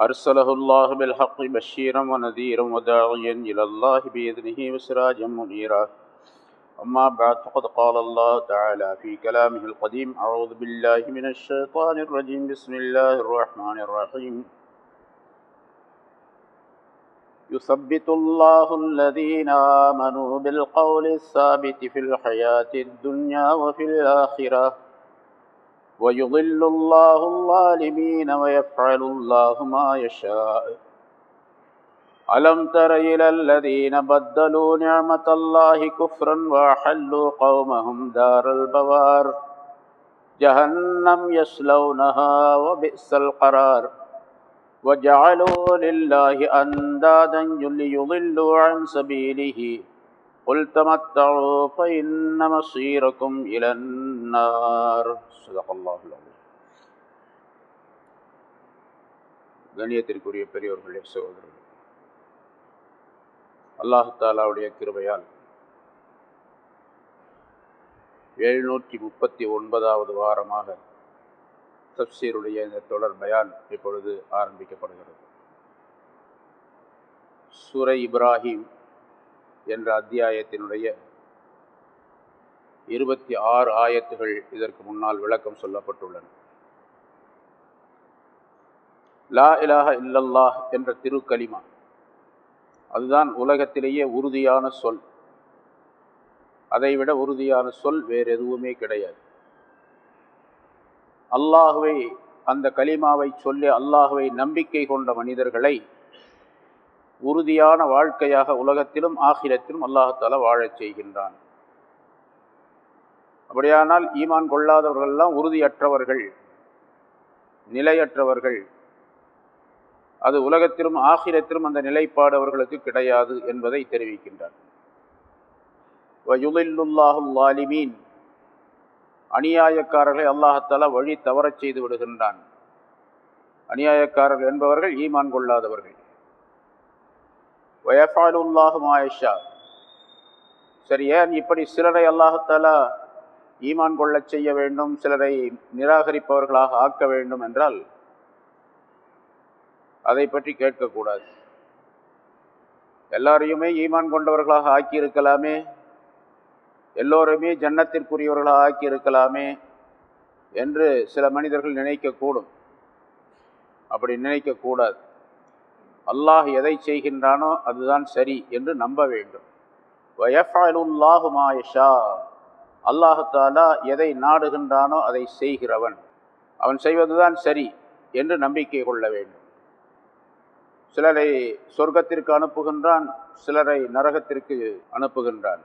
أرسله الله بالحق بشيرا ونذيرا وداعيا إلى الله بإذنه وسراجا منيرا. أما بعد فقد قال الله تعالى في كلامه القديم أعوذ بالله من الشيطان الرجيم. بسم الله الرحمن الرحيم. يثبت الله الذين آمنوا بالقول الثابت في الحياة الدنيا وفي الآخرة. ويضل الله الظالمين ويفعل الله ما يشاء. ألم تر إلى الذين بدلوا نعمة الله كفرا وأحلوا قومهم دار البوار؟ جهنم يصلونها وبئس القرار. وجعلوا لله أندادا ليضلوا عن سبيله. قل تمتعوا فإن مصيركم إلى النار صدق الله العظيم கண்ணியத்திற்குரிய பெரியோர்களே சகோதரர்கள் அல்லாஹு தாலாவுடைய கிருபையால் எழுநூற்றி முப்பத்தி ஒன்பதாவது வாரமாக தப்சீருடைய இந்த தொடர் பயான் இப்பொழுது ஆரம்பிக்கப்படுகிறது சூரை இப்ராஹிம் என்ற அத்தியாயத்தினுடைய இருபத்தி ஆறு ஆயத்துகள் இதற்கு முன்னால் விளக்கம் சொல்லப்பட்டுள்ளன. லா இலாஹ இல்லல்லாஹ் என்ற திருக்கலிமா. அதுதான் உலகத்திலேயே உறுதியான சொல். அதைவிட உறுதியான சொல் வேறு எதுவுமே கிடையாது. அல்லாஹுவை அந்த கலிமாவை சொல்லி அல்லாஹுவை நம்பிக்கை கொண்ட மனிதர்களை உறுதியான வாழ்க்கையாக உலகத்திலும் ஆகிரத்திலும் அல்லாஹால வாழச் செய்கின்றான். அப்படியானால் ஈமான் கொள்ளாதவர்கள்லாம் உறுதியற்றவர்கள் நிலையற்றவர்கள். அது உலகத்திலும் ஆகிரத்திலும் அந்த நிலைப்பாடு அவர்களுக்கு கிடையாது என்பதை தெரிவிக்கின்றார். வாலிமீன் அநியாயக்காரர்களை அல்லாஹத்தாலா வழி தவறச் செய்து விடுகின்றான். அநியாயக்காரர்கள் என்பவர்கள் ஈமான் கொள்ளாதவர்கள். வயஃபாலுல்லாஹு மாயஷா சரி ஏன் இப்படி சிலரை அல்லாஹத்தாலா ஈமான் கொள்ளச் செய்ய வேண்டும் சிலரை நிராகரிப்பவர்களாக ஆக்க வேண்டும் என்றால் அதை பற்றி கேட்கக்கூடாது. எல்லாரையுமே ஈமான் கொண்டவர்களாக ஆக்கியிருக்கலாமே எல்லோருமே ஜன்னத்திற்குரியவர்களாக ஆக்கியிருக்கலாமே என்று சில மனிதர்கள் நினைக்கக்கூடும். அப்படி நினைக்கக்கூடாது. அல்லாஹ் எதை செய்கின்றானோ அதுதான் சரி என்று நம்ப வேண்டும். வயஃபாலுல்லாஹு மாயஷா அல்லாஹாலா எதை நாடுகின்றானோ அதை செய்கிறவன். அவன் செய்வதுதான் சரி என்று நம்பிக்கை கொள்ள வேண்டும். சிலரை சொர்க்கத்திற்கு அனுப்புகின்றான் சிலரை நரகத்திற்கு அனுப்புகின்றான்.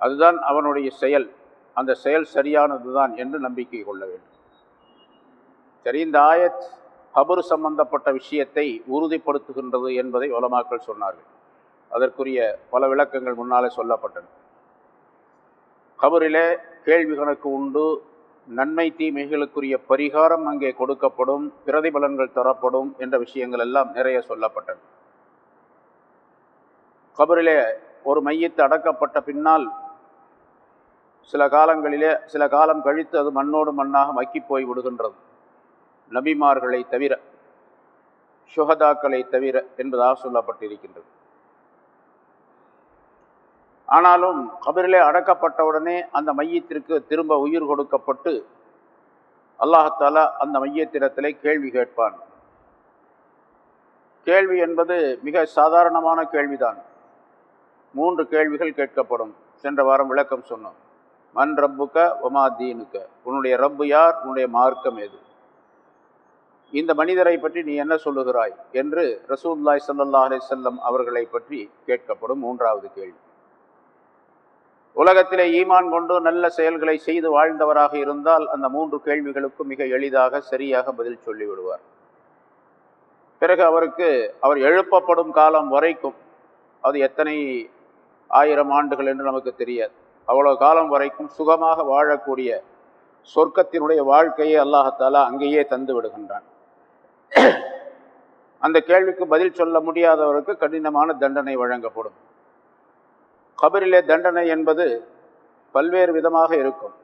அதுதான் அவனுடைய செயல். அந்த செயல் சரியானதுதான் என்று நம்பிக்கை கொள்ள வேண்டும். சரி இந்த ஆயத் கபரு சம்பந்தப்பட்ட விஷயத்தை உறுதிப்படுத்துகின்றது என்பதை உலமாக்கள் சொன்னார்கள். அதற்குரிய பல விளக்கங்கள் முன்னாலே சொல்லப்பட்டன. கபரிலே கேள்வி கணக்கு உண்டு நன்மை தீமைகளுக்குரிய பரிகாரம் அங்கே கொடுக்கப்படும் பிரதிபலன்கள் தரப்படும் என்ற விஷயங்கள் எல்லாம் நிறைய சொல்லப்பட்டன. கபரிலே ஒரு மையத்து அடக்கப்பட்ட பின்னால் சில காலங்களிலே சில காலம் கழித்து அது மண்ணோடு மண்ணாக மக்கி போய் விடுகின்றது. நபிமார்களை தவிர சுகதாக்களை தவிர என்பதாக சொல்லப்பட்டிருக்கின்றது. ஆனாலும் கபிரிலே அடக்கப்பட்டவுடனே அந்த மையத்திற்கு திரும்ப உயிர் கொடுக்கப்பட்டு அல்லாஹாலா அந்த மையத்திடத்திலே கேள்வி கேட்பான். கேள்வி என்பது மிக சாதாரணமான கேள்விதான். மூன்று கேள்விகள் கேட்கப்படும். சென்ற வாரம் விளக்கம் சொன்னோம். மண் ரப்புக்க ஒமா தீனுக்க? உன்னுடைய ரப்பு யார்? உன்னுடைய மார்க்கம் எது இந்த மனிதரை பற்றி நீ என்ன சொல்லுகிறாய்? என்று ரசூல்லாய் சல்லா அலிசல்லம் அவர்களை பற்றி கேட்கப்படும் மூன்றாவது கேள்வி. உலகத்திலே ஈமான் கொண்டு நல்ல செயல்களை செய்து வாழ்ந்தவராக இருந்தால் அந்த மூன்று கேள்விகளுக்கும் மிக எளிதாக சரியாக பதில் சொல்லிவிடுவார். பிறகு அவருக்கு அவர் எழுப்பப்படும் காலம் வரைக்கும் அது எத்தனை ஆயிரம் ஆண்டுகள் என்று நமக்கு தெரியாது. அவ்வளோ காலம் வரைக்கும் சுகமாக வாழக்கூடிய சொர்க்கத்தினுடைய வாழ்க்கையை அல்லாஹத்தாலா அங்கேயே தந்து விடுகின்றான். அந்த கேள்விக்கு பதில் சொல்ல முடியாதவருக்கு கடினமான தண்டனை வழங்கப்படும். கபரிலே தண்டனை என்பது பல்வேறு விதமாக இருக்கும்.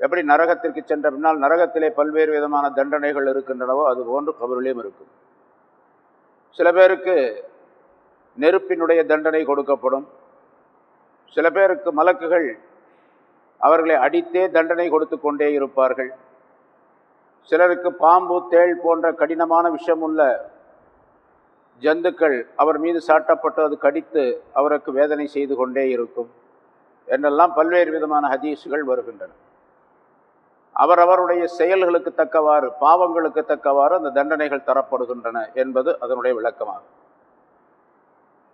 எப்படி நரகத்திற்கு சென்ற பின்னால் நரகத்திலே பல்வேறு விதமான தண்டனைகள் இருக்கின்றனவோ அது போன்று கபரிலேயும் இருக்கும். சில பேருக்கு நெருப்பினுடைய தண்டனை கொடுக்கப்படும். சில பேருக்கு மலக்குகள் அவர்களை அடித்தே தண்டனை கொடுத்து கொண்டே இருப்பார்கள். சிலருக்கு பாம்பு தேள் போன்ற கடினமான விஷமுள்ள ஜந்துக்கள் அவர் மீது சாட்டப்பட்டு அது கடித்து அவருக்கு வேதனை செய்து கொண்டே இருக்கும் என்றெல்லாம் பல்வேறு விதமான ஹதீஸுகள் வருகின்றன. அவர் அவருடைய செயல்களுக்கு தக்கவாறு பாவங்களுக்கு தக்கவாறு அந்த தண்டனைகள் தரப்படுகின்றன என்பது அதனுடைய விளக்கமாகும்.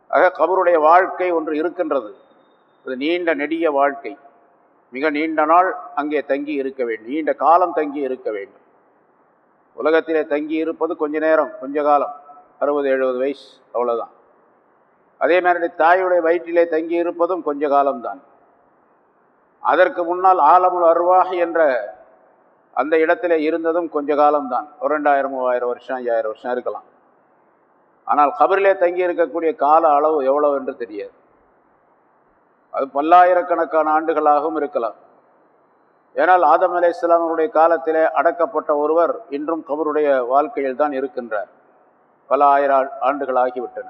ஆக கபருடைய வாழ்க்கை ஒன்று இருக்கின்றது. அது நீண்ட நெடிய வாழ்க்கை. மிக நீண்ட நாள் அங்கே தங்கி இருக்க வேண்டும். நீண்ட காலம் தங்கி இருக்க வேண்டும். உலகத்திலே தங்கி இருப்பது கொஞ்ச நேரம் கொஞ்ச காலம். அறுபது எழுபது வயசு அவ்வளோதான் அதே மாதிரி தாயுடைய வயிற்றிலே தங்கி இருப்பதும் கொஞ்ச காலம்தான். அதற்கு முன்னால் ஆலமுல் அருவாக என்ற அந்த இடத்துல இருந்ததும் கொஞ்ச காலம்தான். ஒரு ரெண்டாயிரம் மூவாயிரம் வருஷம் ஐயாயிரம் வருஷம் இருக்கலாம். ஆனால் கபரிலே தங்கி இருக்கக்கூடிய கால அளவு எவ்வளவு என்று தெரியாது. அது பல்லாயிரக்கணக்கான ஆண்டுகளாகவும் இருக்கலாம். ஏனால் ஆதம் அலை இஸ்லாமருடைய காலத்திலே அடக்கப்பட்ட ஒருவர் இன்றும் கபருடைய வாழ்க்கையில் தான் இருக்கின்றார் பல ஆயிரம் ஆண்டுகள் ஆகிவிட்டன.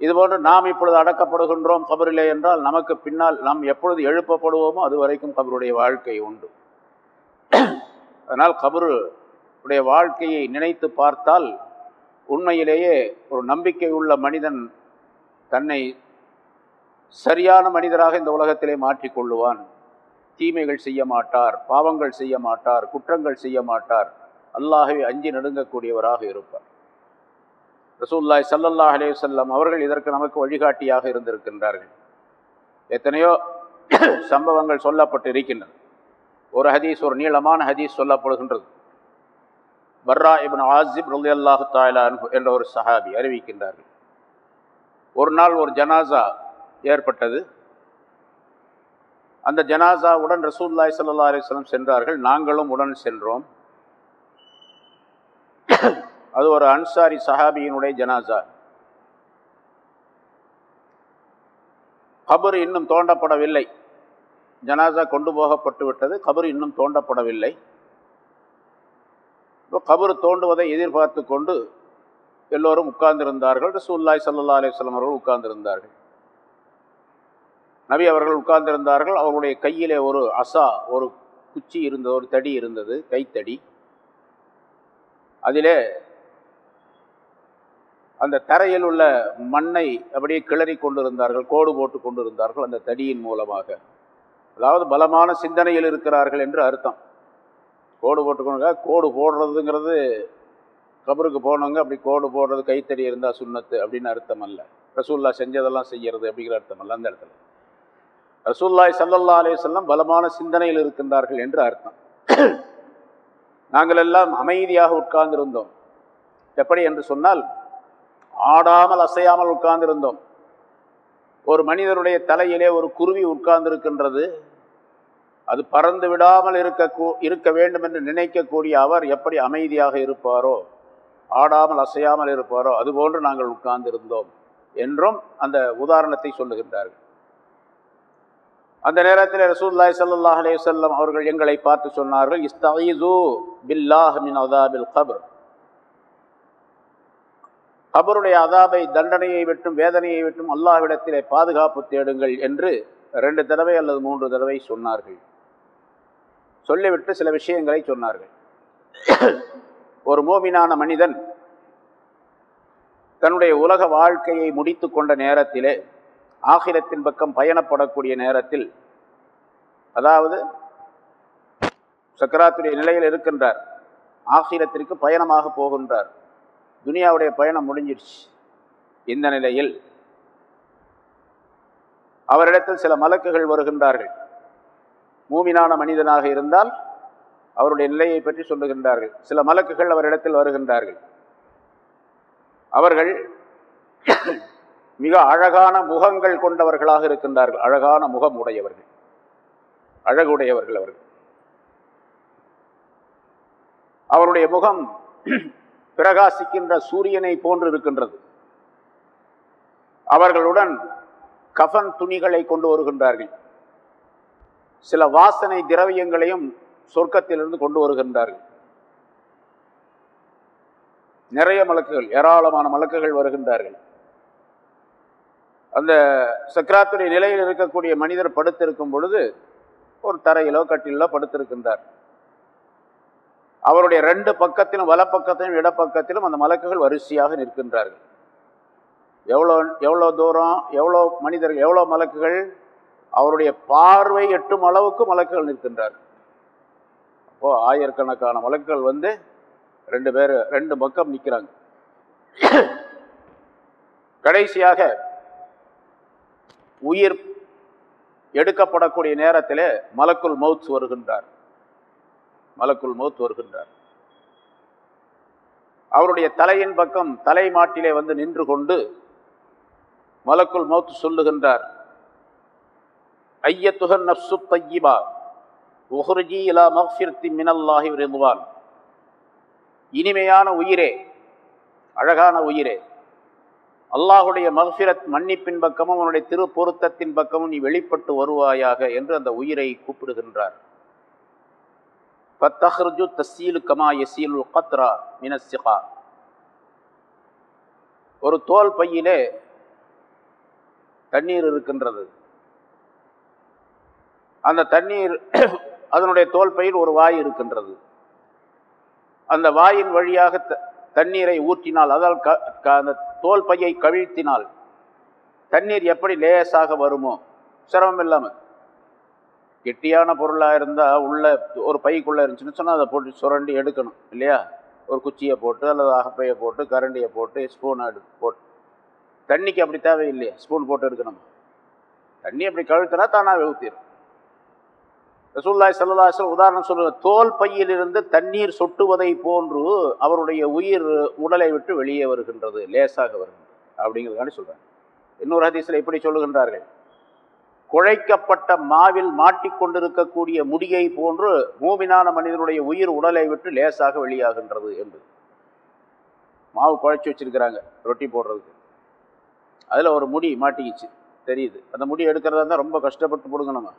இதுபோன்று நாம் இப்பொழுது அடக்கப்படுகின்றோம் கபரிலே என்றால் நமக்கு பின்னால் நாம் எப்பொழுது எழுப்பப்படுவோமோ அது வரைக்கும் கபருடைய வாழ்க்கை உண்டு. அதனால் கபரு உடைய வாழ்க்கையை நினைத்து பார்த்தால் உண்மையிலேயே ஒரு நம்பிக்கை உள்ள மனிதன் தன்னை சரியான மனிதராக இந்த உலகத்திலே மாற்றிக்கொள்ளுவான் தீமைகள் செய்ய மாட்டார் பாவங்கள் செய்ய மாட்டார் குற்றங்கள் செய்ய மாட்டார். அல்லாஹை அஞ்சி நடுங்கக்கூடியவராக இருப்பார். ரசூல்லாய் சல்லல்லா அலே சொல்லம் அவர்கள் இதற்கு நமக்கு வழிகாட்டியாக இருந்திருக்கின்றார்கள். எத்தனையோ சம்பவங்கள் சொல்லப்பட்டு இருக்கின்றன ஒரு ஹதீஸ் ஒரு நீளமான ஹதீஸ் சொல்லப்படுகின்றது. பர்ரா இபின் ஆசிப் ரலி அல்லாஹு தாயிலா என்ற ஒரு சஹாபி அறிவிக்கின்றார்கள். ஒரு நாள் ஒரு ஜனாசா ஏற்பட்டது. அந்த ஜனாசாவுடன் ரசூல்லாய் சல்லா அலிஸ்லம் சென்றார்கள். நாங்களும் உடன் சென்றோம். அது ஒரு அன்சாரி சஹாபியினுடைய ஜனாசா. கபர் இன்னும் தோண்டப்படவில்லை. ஜனாசா கொண்டு போகப்பட்டு விட்டது. கபர் இன்னும் தோண்டப்படவில்லை. இப்போ கபர் தோண்டுவதை எதிர்பார்த்து கொண்டு எல்லோரும் உட்கார்ந்திருந்தார்கள். ரசூல்லாய் சல்லா அலிஸ்லம் அவர்கள் உட்கார்ந்திருந்தார்கள். நபி அவர்கள் உட்கார்ந்திருந்தார்கள். அவருடைய கையிலே ஒரு அசா ஒரு குச்சி இருந்தது ஒரு தடி இருந்தது கைத்தடி. அதிலே அந்த தரையில் உள்ள மண்ணை அப்படியே கிளறி கொண்டிருந்தார்கள் கோடு போட்டு கொண்டிருந்தார்கள் அந்த தடியின் மூலமாக. அதாவது பலமான சிந்தனையில் இருக்கிறார்கள் என்று அர்த்தம். கோடு போட்டுக்கணுங்க கோடு போடுறதுங்கிறது கபருக்கு போனவங்க அப்படி கோடு போடுறது கைத்தறி இருந்தால் சுண்ணத்து அப்படின்னு அர்த்தம் அல்ல ரசூல்லா செஞ்சதெல்லாம் செய்கிறது அப்படிங்கிற அர்த்தம் அல்ல அந்த இடத்துல. ரசூல்லாய் சல்லல்லா அலே பலமான சிந்தனையில் இருக்கின்றார்கள் என்று அர்த்தம். நாங்கள் எல்லாம் அமைதியாக உட்கார்ந்திருந்தோம். எப்படி என்று சொன்னால் ஆடாமல் அசையாமல் உட்கார்ந்திருந்தோம். ஒரு மனிதனுடைய தலையிலே ஒரு குருவி உட்கார்ந்திருக்கின்றது. அது பறந்து விடாமல் இருக்க இருக்க வேண்டும் என்று நினைக்கக்கூடிய அவர் எப்படி அமைதியாக இருப்பாரோ ஆடாமல் அசையாமல் இருப்பாரோ அதுபோன்று நாங்கள் உட்கார்ந்திருந்தோம் என்றும் அந்த உதாரணத்தை சொல்லுகின்றார்கள். அந்த நேரத்தில் ரசூல்லாய் சல்லாஹ் அலே சொல்லம் அவர்கள் எங்களை பார்த்து சொன்னார்கள் இஸ்தீது பில்லாஹ் மின் அதாபில் கபர். கபருடைய அதாபை தண்டனையை விட்டும் வேதனையை விட்டும் அல்லாஹ்விடத்திலே பாதுகாப்பு தேடுங்கள் என்று ரெண்டு தடவை அல்லது மூன்று தடவை சொன்னார்கள். சொல்லிவிட்டு சில விஷயங்களை சொன்னார்கள். ஒரு மோமினான மனிதன் தன்னுடைய உலக வாழ்க்கையை முடித்து கொண்ட நேரத்திலே ஆகிரத்தின் பக்கம் பயணப்படக்கூடிய நேரத்தில் அதாவது சக்கராத்துடைய நிலையில் இருக்கின்றார். ஆகிரத்திற்கு பயணமாக போகின்றார். துனியாவுடைய பயணம் முடிஞ்சிருச்சு. இந்த நிலையில் அவரிடத்தில் சில மலக்குகள் வருகின்றார்கள். மூமினான மனிதனாக இருந்தால் அவருடைய நிலையை பற்றி சொல்லுகின்றார்கள். சில மலக்குகள் அவரிடத்தில் வருகின்றார்கள். அவர்கள் மிக அழகான முகங்கள் கொண்டவர்களாக இருக்கின்றார்கள். அழகான முகம் உடையவர்கள் அழகுடையவர்கள் அவர்கள். அவருடைய முகம் பிரகாசிக்கின்ற சூரியனை போன்று இருக்கின்றது. அவர்களுடன் கஃன் துணிகளை கொண்டு வருகின்றார்கள். சில வாசனை திரவியங்களையும் சொர்க்கத்திலிருந்து கொண்டு வருகின்றார்கள். நிறைய மலக்குகள் ஏராளமான மலக்குகள் வருகின்றார்கள். அந்த சக்கராத்துடைய நிலையில் இருக்கக்கூடிய மனிதர் படுத்திருக்கும் பொழுது ஒரு தரையிலோ கட்டிலோ படுத்திருக்கின்றார். அவருடைய ரெண்டு பக்கத்திலும் வலப்பக்கத்திலும் இடப்பக்கத்திலும் அந்த மலக்குகள் வரிசையாக நிற்கின்றார்கள். எவ்வளோ எவ்வளோ தூரம் எவ்வளோ மனிதர்கள் எவ்வளோ மலக்குகள் அவருடைய பார்வை எட்டும் அளவுக்கு மலக்குகள் நிற்கின்றார்கள். அப்போது ஆயிரக்கணக்கான மலக்குகள் வந்து ரெண்டு பேர் ரெண்டு பக்கம் நிற்கிறாங்க. கடைசியாக உயிர் எடுக்கப்படக்கூடிய நேரத்தில் மலக்குள் மவுத் வருகின்றார் மலக்குள் மவுத் வருகின்றார். அவருடைய தலையின் பக்கம் தலை மாட்டிலே வந்து நின்று கொண்டு மலக்குள் மௌத்து சொல்லுகின்றார். ஐயத்துகன் நப்சு தையிபா உஹ்ருஜி இலா மஃபிர்த்தி மினல்லாஹி விரும்புவான் இனிமையான உயிரே அழகான உயிரே அல்லாஹுடைய மகஃபிரத் மன்னிப்பின் பக்கமும் அவனுடைய திரு பொருத்தத்தின் பக்கமும் நீ வெளிப்பட்டு வருவாயாக என்று அந்த உயிரை கூப்பிடுகின்றார். பத்தஹர்ஜு தசீலு கமா எசீலு கத்ரா மினசிகா ஒரு தோல் பையிலே தண்ணீர் இருக்கின்றது. அந்த தண்ணீர் அதனுடைய தோல் பையில் ஒரு வாய் இருக்கின்றது. அந்த வாயின் வழியாக தண்ணீரை ஊற்றினால் அதால் க அந்த தோல் பையை கவிழ்த்தினால் தண்ணீர் எப்படி லேசாக வருமோ? சிரமம் இல்லாமல் கெட்டியான பொருளாக இருந்தால் உள்ள ஒரு பைக்குள்ளே இருந்துச்சுன்னு சொன்னால் அதை போட்டு சுரண்டி எடுக்கணும் இல்லையா? ஒரு குச்சியை போட்டு அல்லது அகப்பையை போட்டு கரண்டியை போட்டு ஸ்பூனை எடு போட்டு. தண்ணிக்கு அப்படி தேவையில்லையே ஸ்பூன் போட்டு எடுக்கணும்? தண்ணி அப்படி கழுத்துனா தானாக ஊற்றிடும் ரசூல்லாய் சல்லாஸ்லம் உதாரணம் சொல்லுங்க தோல் பையிலிருந்து தண்ணீர் சொட்டுவதை போன்று அவருடைய உயிர் உடலை விட்டு வெளியே வருகின்றது லேசாக வருகின்றது அப்படிங்கிறதுக்காண்டி சொல்கிறாங்க இன்னொரு ஹதீஸில் எப்படி சொல்லுகின்றார்கள். குழைக்கப்பட்ட மாவில் மாட்டிக்கொண்டிருக்கக்கூடிய முடியை போன்று மூமினான மனிதனுடைய உயிர் உடலை விட்டு லேசாக வெளியாகின்றது என்று. மாவு குழைச்சி வச்சிருக்கிறாங்க ரொட்டி போடுறதுக்கு. அதில் ஒரு முடி மாட்டிக்கிச்சு தெரியுது. அந்த முடி எடுக்கிறதா இருந்தால் ரொம்ப கஷ்டப்பட்டு போடுங்க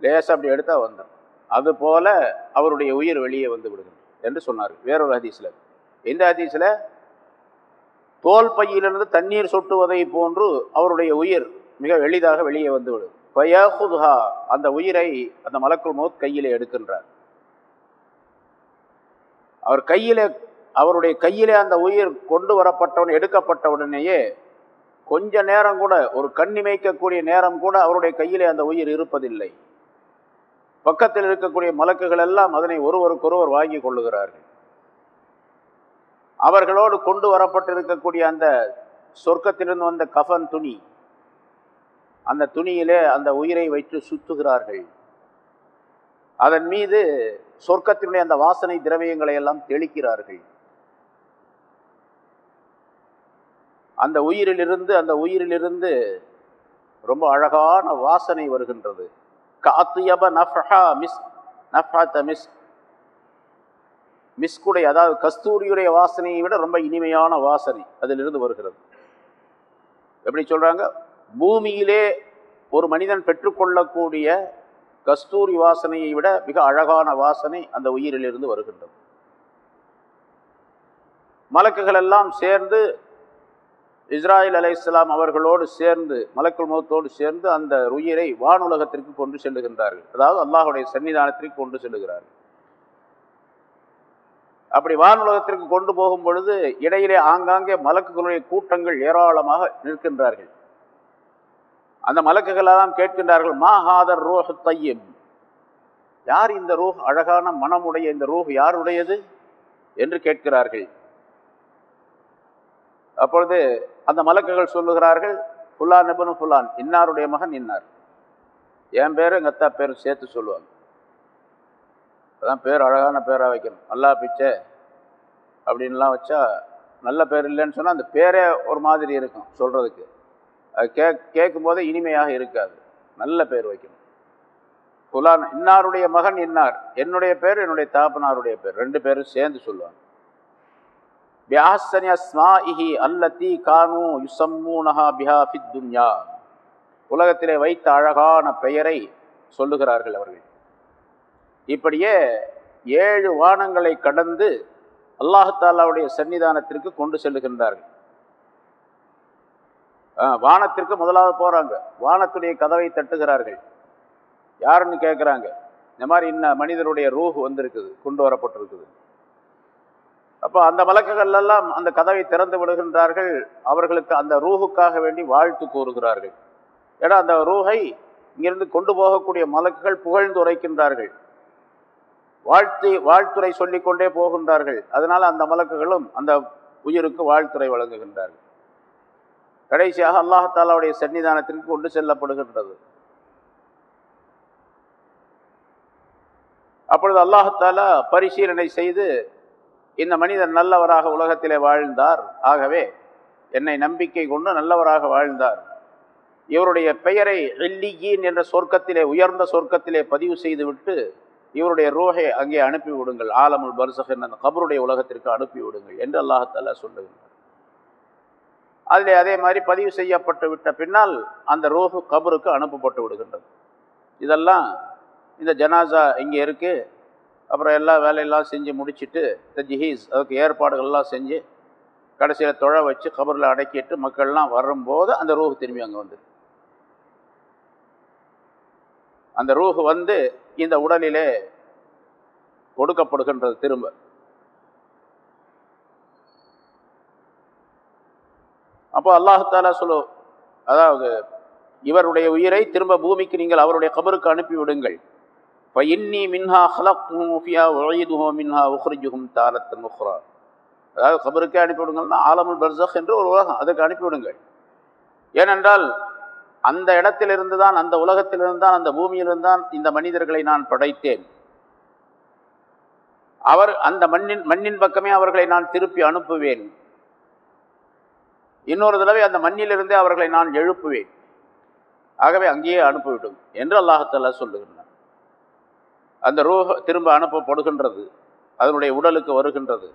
லேசாக அப்படி எடுத்தால் வந்துடும் அதுபோல் அவருடைய உயிர் வெளியே வந்து விடுகிறது என்று சொன்னார் வேறொரு ஹதீஸில். இந்த ஹதீஸில் தோல் பையிலிருந்து தண்ணீர் சொட்டுவதை போன்று அவருடைய உயிர் மிக எளிதாக வெளியே வந்து விடும். பயாஹுதுஹா அந்த உயிரை அந்த மலக்குள் மோத் கையிலே எடுக்கின்றார். அவர் கையிலே அவருடைய கையிலே அந்த உயிர் கொண்டு வரப்பட்டவன் எடுக்கப்பட்ட உடனேயே கொஞ்ச நேரம் கூட ஒரு கண்ணிமைக்கக்கூடிய நேரம் கூட அவருடைய கையிலே அந்த உயிர் இருப்பதில்லை. பக்கத்தில் இருக்கக்கூடிய மலக்குகள் எல்லாம் அதனை ஒருவருக்கொருவர் வாங்கி கொள்ளுகிறார்கள். அவர்களோடு கொண்டு வரப்பட்டிருக்கக்கூடிய அந்த சொர்க்கத்திலிருந்து வந்த கஃன் துணி அந்த துணியிலே அந்த உயிரை வைத்து சுத்துகிறார்கள். அதன் மீது சொர்க்கத்தினுடைய அந்த வாசனை திரவியங்களை எல்லாம் தெளிக்கிறார்கள். அந்த உயிரிலிருந்து அந்த உயிரிலிருந்து ரொம்ப அழகான வாசனை வருகின்றது. காத்தியப நஃபா மிஸ் நஃபாத்த மிஸ். மிஸ்குடைய அதாவது கஸ்தூரியுடைய வாசனையை விட ரொம்ப இனிமையான வாசனை அதிலிருந்து வருகிறது. எப்படி சொல்கிறாங்க பூமியிலே ஒரு மனிதன் பெற்றுக்கொள்ளக்கூடிய கஸ்தூரி வாசனையை விட மிக அழகான வாசனை அந்த உயிரிலிருந்து வருகின்றது. மலக்குகள் எல்லாம் சேர்ந்து இஸ்ராயில் அலை இஸ்லாம் அவர்களோடு சேர்ந்து மலக்குள் முகத்தோடு சேர்ந்து அந்த உயிரை வானுலகத்திற்கு கொண்டு செல்லுகின்றார்கள். அதாவது அல்லாஹுடைய சன்னிதானத்திற்கு கொண்டு செல்லுகிறார்கள். அப்படி வானுலகத்திற்கு கொண்டு போகும் பொழுது இடையிலே ஆங்காங்கே மலக்குகளுடைய கூட்டங்கள் ஏராளமாக நிற்கின்றார்கள். அந்த மலக்குகளெல்லாம் கேட்கின்றார்கள் மா ஹாதர் ரோஹ் தையம்? யார் இந்த ரூஹ்? அழகான மனமுடைய இந்த ரூஹ் யாருடையது? என்று கேட்கிறார்கள். அப்பொழுது அந்த மலக்குகள் சொல்லுகிறார்கள் ஃபுல்லான் நிபுணம் ஃபுல்லான் இன்னாருடைய மகன் இன்னார். என் பேர் எங்கள் அத்தா பேர் சேர்த்து சொல்லுவாங்க. அதான் பேர் அழகான பேராக வைக்கணும். நல்லா பிச்சை அப்படின்லாம் வச்சா நல்ல பேர் இல்லைன்னு சொன்னால் அந்த பேரே ஒரு மாதிரி இருக்கும் சொல்கிறதுக்கு அது கே கேட்கும் போதே இனிமையாக இருக்காது. நல்ல பேர் வைக்கணும். புலான் இன்னாருடைய மகன் இன்னார். என்னுடைய பேர் என்னுடைய தாப்பனாருடைய பேர். ரெண்டு பேரும் சேர்ந்து சொல்லுவாங்க. பியாசனி அஸ்மாஇஹி அல்லத்தி கானு யுசம்மூனஹா பிஹா ஃபித் துன்யா. உலகத்திலே வைத்த அழகான பெயரை சொல்லுகிறார்கள் அவர்கள். இப்படியே ஏழு வானங்களை கடந்து அல்லாஹாலாவுடைய சன்னிதானத்திற்கு கொண்டு செல்லுகின்றார்கள். வானத்திற்கு முதலாவது போகிறாங்க வானத்துடைய கதவை தட்டுகிறார்கள். யாருன்னு கேட்குறாங்க இந்த மாதிரி இன்ன மனிதருடைய ரூஹ் வந்திருக்குது கொண்டு வரப்பட்டிருக்குது. அப்போ அந்த மலக்குகள்லாம் அந்த கதவை திறந்து விடுகின்றார்கள். அவர்களுக்கு அந்த ரூஹுக்காக வேண்டி வாழ்த்து கூறுகிறார்கள். ஏன்னா அந்த ரூஹை இங்கிருந்து கொண்டு போகக்கூடிய மலக்குகள் புகழ்ந்து உரைக்கின்றார்கள். வாழ்த்து வாழ்த்துறை சொல்லிக்கொண்டே போகின்றார்கள். அதனால் அந்த மலக்குகளும் அந்த உயிருக்கு வாழ்த்துறை வழங்குகின்றார்கள். கடைசியாக அல்லாஹாலாவுடைய சன்னிதானத்திற்கு கொண்டு செல்லப்படுகின்றது. அப்பொழுது அல்லாஹாலா பரிசீலனை செய்து இந்த மனிதன் நல்லவராக உலகத்திலே வாழ்ந்தார். ஆகவே என்னை நம்பிக்கை கொண்டு நல்லவராக வாழ்ந்தார். இவருடைய பெயரை எல்லியின் என்ற சொர்க்கத்திலே உயர்ந்த சொர்க்கத்திலே பதிவு செய்துவிட்டு இவருடைய ரோஹை அங்கே அனுப்பி விடுங்கள் ஆலமுல் பர்சக் என்ற அந்த கபருடைய உலகத்திற்கு அனுப்பி விடுங்கள் என்று அல்லாஹாலா சொல்லுகின்றார் அதில் அதே மாதிரி பதிவு செய்யப்பட்டு விட்ட பின்னால் அந்த ரோஹு கபருக்கு அனுப்பப்பட்டு விடுகின்றது. இதெல்லாம் இந்த ஜனாசா இங்கே இருக்குது அப்புறம் எல்லா வேலையெல்லாம் செஞ்சு முடிச்சுட்டு இந்த ஜிஹீஸ் அதுக்கு ஏற்பாடுகள்லாம் செஞ்சு கடைசியில் தொழ வச்சு கபரில் அடக்கிட்டு மக்கள்லாம் வரும்போது அந்த ரூஹு திரும்பி அங்கே வந்து அந்த ரூஹு வந்து இந்த உடலிலே கொடுக்கப்படுகின்றது திரும்ப. அப்போ அல்லாஹாலா சொல்லு அதாவது இவருடைய உயிரை திரும்ப பூமிக்கு நீங்கள் அவருடைய கபருக்கு அனுப்பி விடுங்கள் இன்னி மின்ஹா ஹலக்ஹூஃபியா ஒழிதுஹோ மின்ஹா உஹ்ரிஜுஹும் தாரத்தன் உஹ்ரா அதாவது கபருக்கே அனுப்பிவிடுங்கள்னா ஆலமுல் பர்சக் என்று ஒரு உலகம் அதுக்கு அனுப்பிவிடுங்கள். ஏனென்றால் அந்த இடத்திலிருந்து தான் அந்த உலகத்திலிருந்து தான் அந்த பூமியிலிருந்து தான் இந்த மனிதர்களை நான் படைத்தேன். அவர் அந்த மண்ணின் மண்ணின் பக்கமே அவர்களை நான் திருப்பி அனுப்புவேன். இன்னொரு தடவை அந்த மண்ணிலிருந்தே அவர்களை நான் எழுப்புவேன். ஆகவே அங்கேயே அனுப்பிவிடும் என்று அல்லாஹத்தல்லா சொல்லுகின்றான் அந்த ரூஹ திரும்ப அனுப்பப்படுகின்றது. அதனுடைய உடலுக்கு வருகின்றது.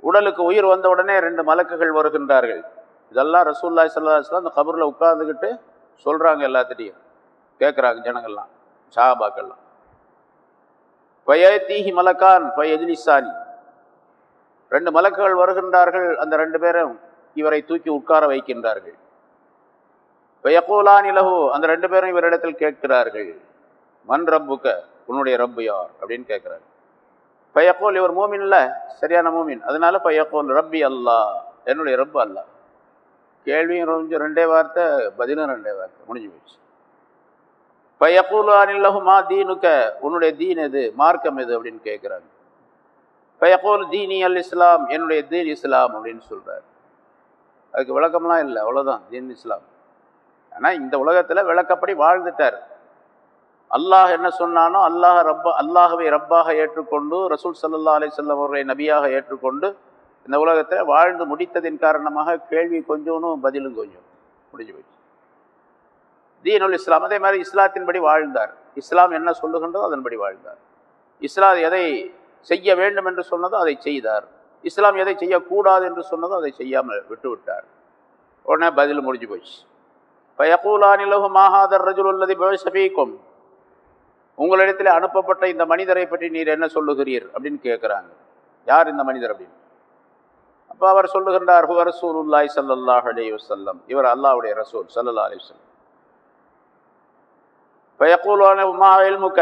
உடலுக்கு உயிர் வந்த உடனே ரெண்டு மலக்குகள் வருகின்றார்கள். இதெல்லாம் ரசூல்லா சல்லாஸ்லாம் அந்த கபரில் உட்கார்ந்துக்கிட்டு சொல்கிறாங்க எல்லாத்திட்டையும். கேட்குறாங்க ஜனங்கள்லாம் ஷாபாக்கள்லாம் ஃபயத்தீஹி மலக்கான் ஃபயஜிலிசானி. ரெண்டு மலக்குகள் வருகின்றார்கள் அந்த ரெண்டு பேரும் இவரை தூக்கி உட்கார வைக்கின்றார்கள். ஃபயகூலான் இலஹு அந்த ரெண்டு பேரும் இவரிடத்தில் கேட்கிறார்கள். மண் ரப்புக்க உன்னுடைய ரப்பு யார்? அப்படின்னு கேட்குறாரு பையக்கோல் இவர் மூமின் இல்லை சரியான மூமின். அதனால பையக்கோல் ரப்பி அல்லா என்னுடைய ரப்பு அல்லா. கேள்வியும் கொஞ்சம் ரெண்டே வார்த்தை பதிலும் ரெண்டே வார்த்தை முடிஞ்சு போச்சு. பையக்கூலானில்லஹு மா தீனுக்க உன்னுடைய தீன் எது மார்க்கம் எது அப்படின்னு கேட்குறாங்க பையக்கோல் தீனி அல் இஸ்லாம் என்னுடைய தீன் இஸ்லாம் அப்படின்னு சொல்கிறார் அதுக்கு விளக்கம்லாம் இல்லை அவ்வளோதான் தீன் இஸ்லாம். ஆனால் இந்த உலகத்தில் விளக்கப்படி வாழ்ந்துட்டார். அல்லாஹ் என்ன சொன்னானோ அல்லாஹ் ரப்ப அல்லாஹவை ரப்பாக ஏற்றுக்கொண்டு ரசூல் சல்லா அலி சொல்லம் அவர்களை நபியாக ஏற்றுக்கொண்டு இந்த உலகத்தில் வாழ்ந்து முடித்ததின் காரணமாக கேள்வி கொஞ்சோனும் பதிலும் கொஞ்சம் முடிஞ்சு போச்சு தீனுல் இஸ்லாம் அதே மாதிரி இஸ்லாத்தின்படி வாழ்ந்தார். இஸ்லாம் என்ன சொல்லுகின்றதோ அதன்படி வாழ்ந்தார். இஸ்லாம் எதை செய்ய வேண்டும் என்று சொன்னதோ அதை செய்தார். இஸ்லாம் எதை செய்யக்கூடாது என்று சொன்னதோ அதை செய்யாமல் விட்டுவிட்டார் உடனே பதில் முடிஞ்சு போச்சு இப்போ யகூலானிலகு மாஹாதர் ரஜுல் உள்ளது பேசபீக்கும் உங்களிடத்தில் அனுப்பப்பட்ட இந்த மனிதரை பற்றி நீர் என்ன சொல்லுகிறீர் அப்படின்னு கேட்குறாங்க யார் இந்த மனிதர் அப்படின்னு? அப்போ அவர் சொல்லுகின்றார் ஹுவ ரசூலுல்லாய் சல்லல்லாஹ் அலி வசல்லம் இவர் அல்லாவுடைய ரசூல் சல்லல்லா அலி வல்லம் பயக்கூலான உமா எல்முக்க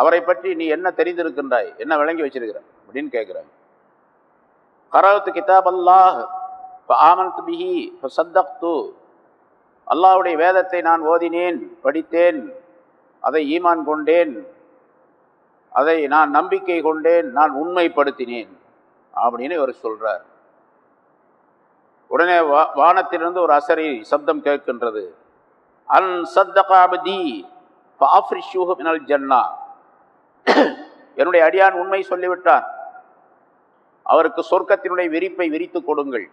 அவரை பற்றி நீ என்ன தெரிந்திருக்கின்றாய்? என்ன விளங்கி வச்சிருக்கிற அப்படின்னு கேட்குறாங்க கரவத்து கிதாப் அல்லாஹ் ஆமன்து பிஹி சத்தக்து. அல்லாவுடைய வேதத்தை நான் ஓதினேன் படித்தேன். அதை ஈமான் கொண்டேன். அதை நான் நம்பிக்கை கொண்டேன். நான் உண்மைப்படுத்தினேன். அப்படின்னு இவர் சொல்கிறார் உடனே வா வானத்திலிருந்து ஒரு அசரி சப்தம் கேட்கின்றது. அன் சத்தகாபதி மினல் ஜன்னா. என்னுடைய அடியான் உண்மை சொல்லிவிட்டான். அவருக்கு சொர்க்கத்தினுடைய விரிப்பை விரித்து கொடுங்கள்.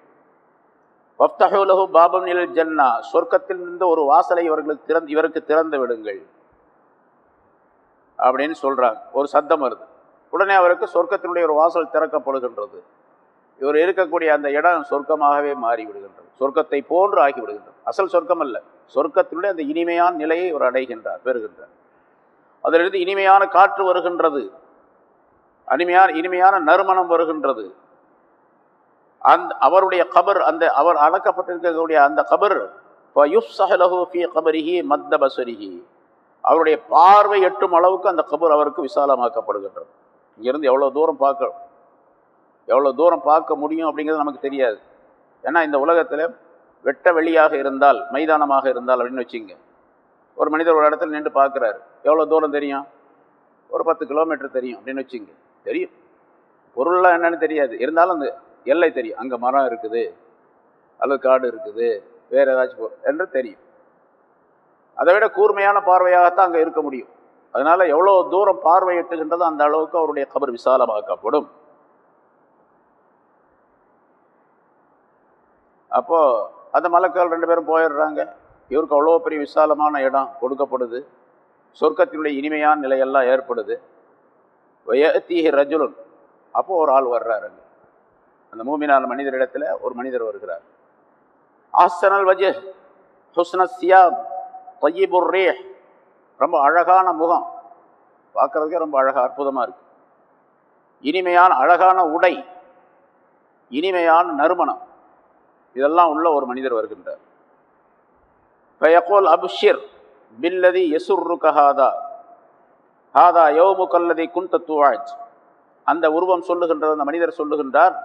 வப்தஹுலஹு பாபம் நிலல் ஜன்னா. சொர்க்கத்திலிருந்து ஒரு வாசலை இவர்களுக்கு திறந்து இவருக்கு திறந்து விடுங்கள். அப்படின்னு சொல்கிறாங்க ஒரு சத்தம் வருது. உடனே அவருக்கு சொர்க்கத்தினுடைய ஒரு வாசல் திறக்கப்படுகின்றது. இவர் இருக்கக்கூடிய அந்த இடம் சொர்க்கமாகவே மாறிவிடுகின்றது. சொர்க்கத்தை போன்று ஆகிவிடுகின்றது. அசல் சொர்க்கம் அல்ல. சொர்க்கத்தினுடைய அந்த இனிமையான நிலையை இவர் அடைகின்றார் பெறுகின்றார். அதிலிருந்து இனிமையான காற்று வருகின்றது. அனிமையான இனிமையான நறுமணம் வருகின்றது. அந்த அவருடைய கபர் அந்த அவர் அடக்கப்பட்டிருக்கக்கூடிய அந்த கபர் கபரிஹி மத்த பசரிஹி அவருடைய பார்வை எட்டும் அளவுக்கு அந்த கபர் அவருக்கு விசாலமாக்கப்படுகின்றது. இங்கிருந்து எவ்வளோ தூரம் பார்க்க எவ்வளோ தூரம் பார்க்க முடியும் அப்படிங்கிறது நமக்கு தெரியாது. ஏன்னா இந்த உலகத்தில் வெட்ட வெளியாக இருந்தால் மைதானமாக இருந்தால் அப்படின்னு வச்சுங்க. ஒரு மனிதர் ஒரு இடத்துல நின்று பார்க்குறாரு. எவ்வளோ தூரம் தெரியும்? ஒரு பத்து கிலோமீட்டர் தெரியும் அப்படின்னு வச்சுங்க. தெரியும். பொருள்லாம் என்னன்னு தெரியாது. இருந்தாலும் அந்த எல்லை தெரியும். அங்கே மரம் இருக்குது அல்லது காடு இருக்குது வேறு ஏதாச்சும் என்று தெரியும். அதை விட கூர்மையான பார்வையாகத்தான் அங்கே இருக்க முடியும். அதனால் எவ்வளோ தூரம் பார்வையிட்டுகின்றதோ அந்த அளவுக்கு அவருடைய கபர் விசாலமாக்கப்படும். அப்போது அந்த மலக்கள் ரெண்டு பேரும் போயிடுறாங்க. இவருக்கு அவ்வளோ பெரிய விசாலமான இடம் கொடுக்கப்படுது. சொர்க்கத்தினுடைய இனிமையான நிலையெல்லாம் ஏற்படுது. வயத்தீஹி ரஜுலுன். அப்போது ஒரு ஆள் வர்றாருங்க அந்த மூமினான மனிதரிடத்தில் ஒரு மனிதர் வருகிறார். Arsenal வஜே ஹுஸ்ன Siam. தையிபுர் ரே ரொம்ப அழகான முகம். பார்க்குறதுக்கே ரொம்ப அழகாக அற்புதமாக இருக்குது இனிமையான அழகான உடை. இனிமையான நறுமணம். இதெல்லாம் உள்ள ஒரு மனிதர் வருகின்றார். பயகோல் அபுஷிர் பில்லதி யசுர்ருக ஹாதா. ஹாதா யோமு கல்லதி குந்த துவாஜ். அந்த உருவம் சொல்லுகின்றது அந்த மனிதர் சொல்லுகின்றார்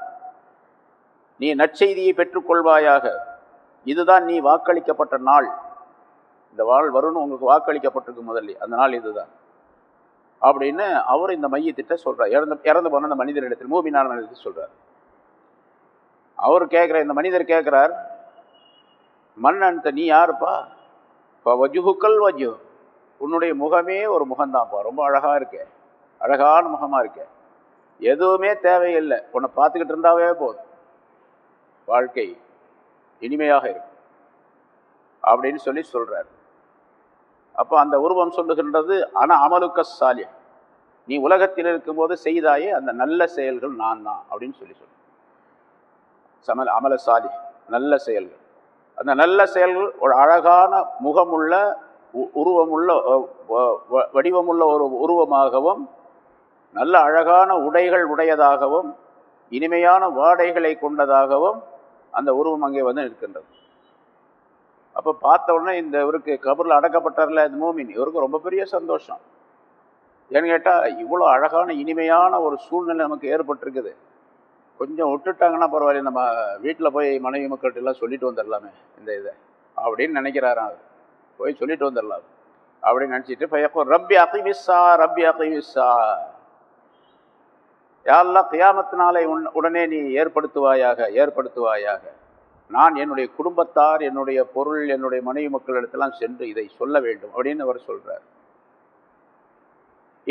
நீ நற்செய்தியை பெற்றுக்கொள்வாயாக. இதுதான் நீ வாக்களிக்கப்பட்ட நாள். இந்த வாழ் வரும்னு உங்களுக்கு வாக்களிக்கப்பட்டிருக்கு முதல்ல அந்த நாள் இதுதான். அப்படின்னு அவர் இந்த மையத்திட்ட சொல்கிறார் இறந்து இறந்து போன அந்த மனிதரிடத்தில் மூமினார் மனிதத்தில் சொல்கிறார் அவர் கேட்குற இந்த மனிதர் கேட்குறார் மன்னன்ட்ட நீ யாருப்பா? இப்போ வஜுகுக்கள் வஜு உன்னுடைய முகமே ஒரு முகம்தான்ப்பா ரொம்ப அழகாக இருக்கே. அழகான முகமாக இருக்கே. எதுவுமே தேவையில்லை. உன்னை பார்த்துக்கிட்டு இருந்தாவே போதும். வாழ்க்கை இனிமையாக இருக்கும். அப்படின்னு சொல்லி சொல்கிறார் அப்போ அந்த உருவம் சொல்லுகின்றது அன அமலுக்க சாலிய நீ உலகத்தில் இருக்கும்போது செய்தாயே அந்த நல்ல செயல்கள் நான் தான் அப்படின்னு சொல்லி சொல்ற சமல் அமல சாலி நல்ல செயல்கள். அந்த நல்ல செயல்கள் ஒரு அழகான முகமுள்ள உருவமுள்ள வடிவமுள்ள ஒரு உருவமாகவும் நல்ல அழகான உடைகள் உடையதாகவும் இனிமையான வாடைகளை கொண்டதாகவும் அந்த உருவம் அங்கே வந்து இருக்கின்றது அப்போ பார்த்த உடனே இந்த இவருக்கு கபரில் அடக்கப்பட்டார்ல இந்த மூமின் இவருக்கு ரொம்ப பெரிய சந்தோஷம். ஏன்னு கேட்டால் இவ்வளோ அழகான இனிமையான ஒரு சூழ்நிலை நமக்கு ஏற்பட்டிருக்குது. கொஞ்சம் விட்டுட்டாங்கன்னா பரவாயில்ல நம்ம வீட்டில் போய் மனைவி மக்கள்கிட்ட எல்லாம் சொல்லிட்டு வந்துடலாமே இந்த இதை. அப்படின்னு நினைக்கிறாராம் அவர். போய் சொல்லிட்டு வந்துடலாம் அப்படின்னு நினச்சிட்டு பையக்கோ ரப்பி அகிமிஸ்ஸா ரப்பி அகிமிஸ்ஸா. யாரெல்லாம் கியாமத்தினாலே உன் உடனே நீ ஏற்படுத்துவாயாக ஏற்படுத்துவாயாக. நான் என்னுடைய குடும்பத்தார் என்னுடைய பொருள் என்னுடைய மனைவி மக்களிடத்தெல்லாம் சென்று இதை சொல்ல வேண்டும் அப்படின்னு அவர் சொல்கிறார்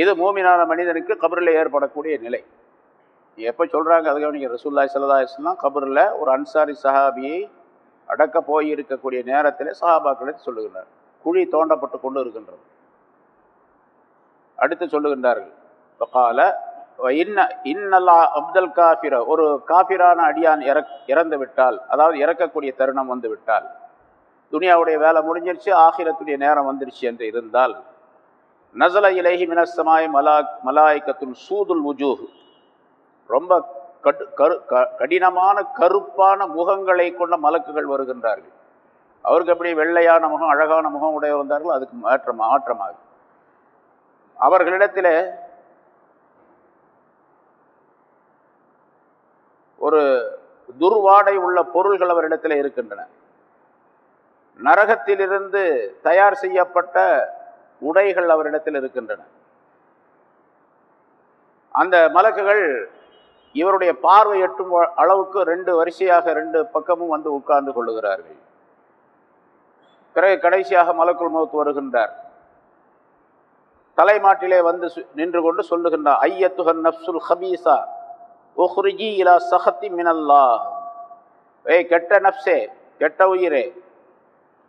இது மூமினான மனிதனுக்கு கபரில் ஏற்படக்கூடிய நிலை. எப்போ சொல்கிறாங்க அது கவனிக்க ரசூல்லாய் சல்லா இஸ்லாம் கபரில் ஒரு அன்சாரி சஹாபியை அடக்க போய் இருக்கக்கூடிய நேரத்தில் சஹாபாக்களை சொல்லுகின்றார் குழி தோண்டப்பட்டு கொண்டு இருக்கின்றது. அடுத்து சொல்லுகின்றார்கள். கால இன்ன இன்னல்லா அப்தல் காஃபிர ஒரு காஃபிரான அடியான் இறக் இறந்து விட்டால் அதாவது இறக்கக்கூடிய தருணம் வந்து விட்டால் துனியாவுடைய வேலை முடிஞ்சிருச்சு ஆகிரத்துடைய நேரம் வந்துருச்சு என்று இருந்தால் நசல இலகி மினசமாய் மலா மலாய்க்கத்துன் சூதுல் உஜூஹ் ரொம்ப கட்டு கரு க கடினமான கருப்பான முகங்களை கொண்ட மலக்குகள் வருகின்றார்கள். அவருக்கு எப்படி வெள்ளையான முகம் அழகான முகம் உடைய வந்தார்கள் அதுக்கு மாற்றம் மாற்றமாகும். அவர்களிடத்தில் ஒரு துர்வாடை உள்ள பொருள்கள் அவரிடத்தில் இருக்கின்றன. நரகத்திலிருந்து தயார் செய்யப்பட்ட உடைகள் அவரிடத்தில் இருக்கின்றன. அந்த மலக்குகள் இவருடைய பார்வை எட்டும் அளவுக்கு ரெண்டு வரிசையாக ரெண்டு பக்கமும் வந்து உட்கார்ந்து கொள்ளுகிறார்கள். பிறகு கடைசியாக மலக்குள் முகத்து வருகின்றார். தலைமாட்டிலே வந்து நின்று கொண்டு சொல்லுகின்றார் ஐயத்துகன் நப்சுல் ஹபீசா உஹ்ரிஜி இலா சஹத்தி மினல்லா ஏய் கெட்ட நப்சே கெட்ட உயிரே.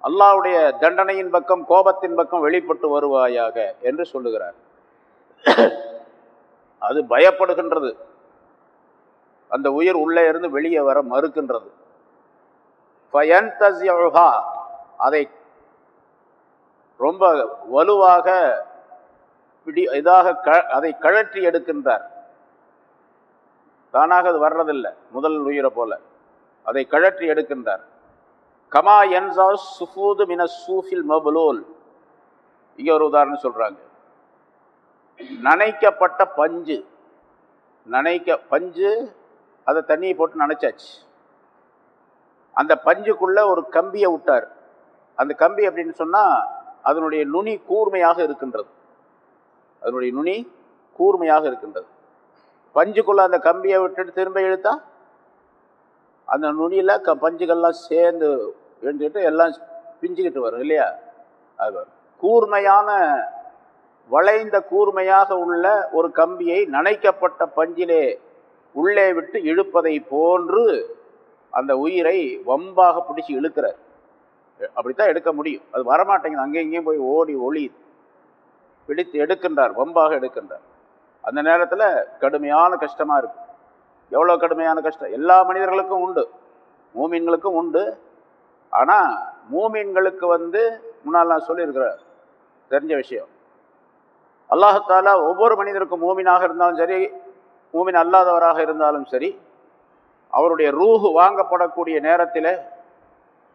அல்லாவுடைய தண்டனையின் பக்கம் கோபத்தின் பக்கம் வெளிப்பட்டு வருவாயாக என்று சொல்லுகிறார். அது பயப்படுகின்றது. அந்த உயிர் உள்ளே இருந்து வெளியே வர மறுக்கின்றது. ஃபயன்தஸ்யஹா, அதை ரொம்ப வலுவாக பிடி இதாக க அதை கழற்றி எடுக்கின்றார். தானாக அது வர்றதில்லை. முதல் உயிரை போல. அதை கழற்றி எடுக்கின்றார். கமா என்சா சுஃபூது மின சூஃபில் மபுலோல் இங்கே ஒரு உதாரணம் சொல்கிறாங்க நனைக்கப்பட்ட பஞ்சு. நனைக்க பஞ்சு அதை தண்ணியை போட்டு நனைச்சாச்சு. அந்த பஞ்சுக்குள்ளே ஒரு கம்பியை விட்டார். அந்த கம்பி அப்படின்னு சொன்னால் அதனுடைய நுனி கூர்மையாக இருக்கின்றது. அதனுடைய நுனி கூர்மையாக இருக்கின்றது. பஞ்சுக்குள்ள அந்த கம்பியை விட்டுட்டு திரும்ப இழுத்தா? அந்த நுனியில் க பஞ்சுகள்லாம் சேர்ந்து எழுந்துக்கிட்டு எல்லாம் பிஞ்சுக்கிட்டு வரும் இல்லையா? அது கூர்மையான வளைந்த கூர்மையாக உள்ள ஒரு கம்பியை நனைக்கப்பட்ட பஞ்சிலே உள்ளே விட்டு இழுப்பதை போன்று அந்த உயிரை வம்பாக பிடிச்சி இழுக்கிறார். அப்படித்தான் எடுக்க முடியும். அது வரமாட்டேங்குது. அங்கே இங்கேயும் போய் ஓடி ஒளி பிடித்து எடுக்கின்றார் வம்பாக எடுக்கின்றார். அந்த நேரத்தில் கடுமையான கஷ்டமாக இருக்கும் எவ்வளோ கடுமையான கஷ்டம்? எல்லா மனிதர்களுக்கும் உண்டு. மூமீன்களுக்கும் உண்டு. ஆனால் மூமீன்களுக்கு வந்து முன்னால் நான் சொல்லியிருக்கிறேன். தெரிஞ்ச விஷயம். அல்லாஹாலா ஒவ்வொரு மனிதருக்கும் மூமினாக இருந்தாலும் சரி மூமின் அல்லாதவராக இருந்தாலும் சரி அவருடைய ரூஹு வாங்கப்படக்கூடிய நேரத்தில்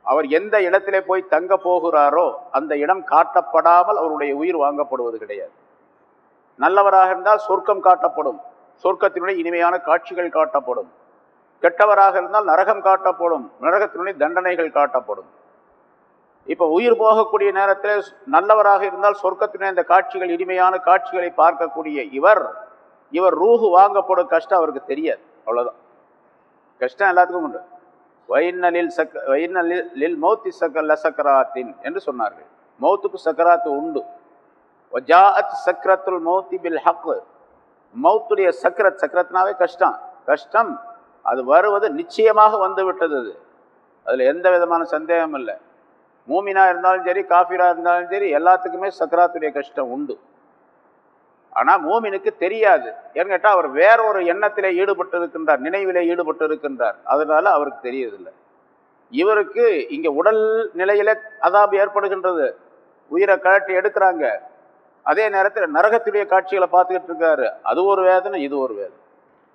அவர் எந்த இடத்திலே போய் தங்க போகிறாரோ அந்த இடம் காட்டப்படாமல் அவருடைய உயிர் வாங்கப்படுவது கிடையாது. நல்லவராக இருந்தால் சொர்க்கம் காட்டப்படும். சொர்க்கத்தினுடைய இனிமையான காட்சிகள் காட்டப்படும். கெட்டவராக இருந்தால் நரகம் காட்டப்படும். நரகத்தினுடைய தண்டனைகள் காட்டப்படும். இப்போ உயிர் போகக்கூடிய நேரத்தில் நல்லவராக இருந்தால் சொர்க்கத்தினுடைய இந்த காட்சிகள் இனிமையான காட்சிகளை பார்க்கக்கூடிய இவர் இவர் ரூஹு வாங்கப்படும் கஷ்டம் அவருக்கு தெரியாது. அவ்வளோதான் கஷ்டம் எல்லாத்துக்கும் உண்டு. வைநலில் சக்க வைநலில் மௌத்தி சக்க லசக்கராத்தின் என்று சொன்னார்கள். மௌத்துக்கு சக்கராத்து உண்டு. ஒஜாத் சக்ரத்துல் மௌத்தி பில் ஹக்கு மௌத்துடைய சக்கரத் சக்கரத்னாவே கஷ்டம். கஷ்டம் அது வருவது நிச்சயமாக வந்து விட்டது அது. அதில் எந்த விதமான சந்தேகம் இல்லை. மூமினா இருந்தாலும் சரி காஃபிராக இருந்தாலும் சரி எல்லாத்துக்குமே சக்கராத்துடைய கஷ்டம் உண்டு. ஆனால் மூமினுக்கு தெரியாது. ஏன்னு கேட்டால் அவர் வேற ஒரு எண்ணத்திலே ஈடுபட்டு இருக்கின்றார் நினைவிலே ஈடுபட்டு இருக்கின்றார் அதனால அவருக்கு தெரியறதில்லை. இவருக்கு இங்கே உடல் நிலையில் அதாபு ஏற்படுகின்றது. உயிரை கழட்டி எடுக்கிறாங்க. அதே நேரத்தில் நரகத்துடைய காட்சிகளை பார்த்துக்கிட்டு இருக்காரு. அது ஒரு வேதனை இது ஒரு வேதனை.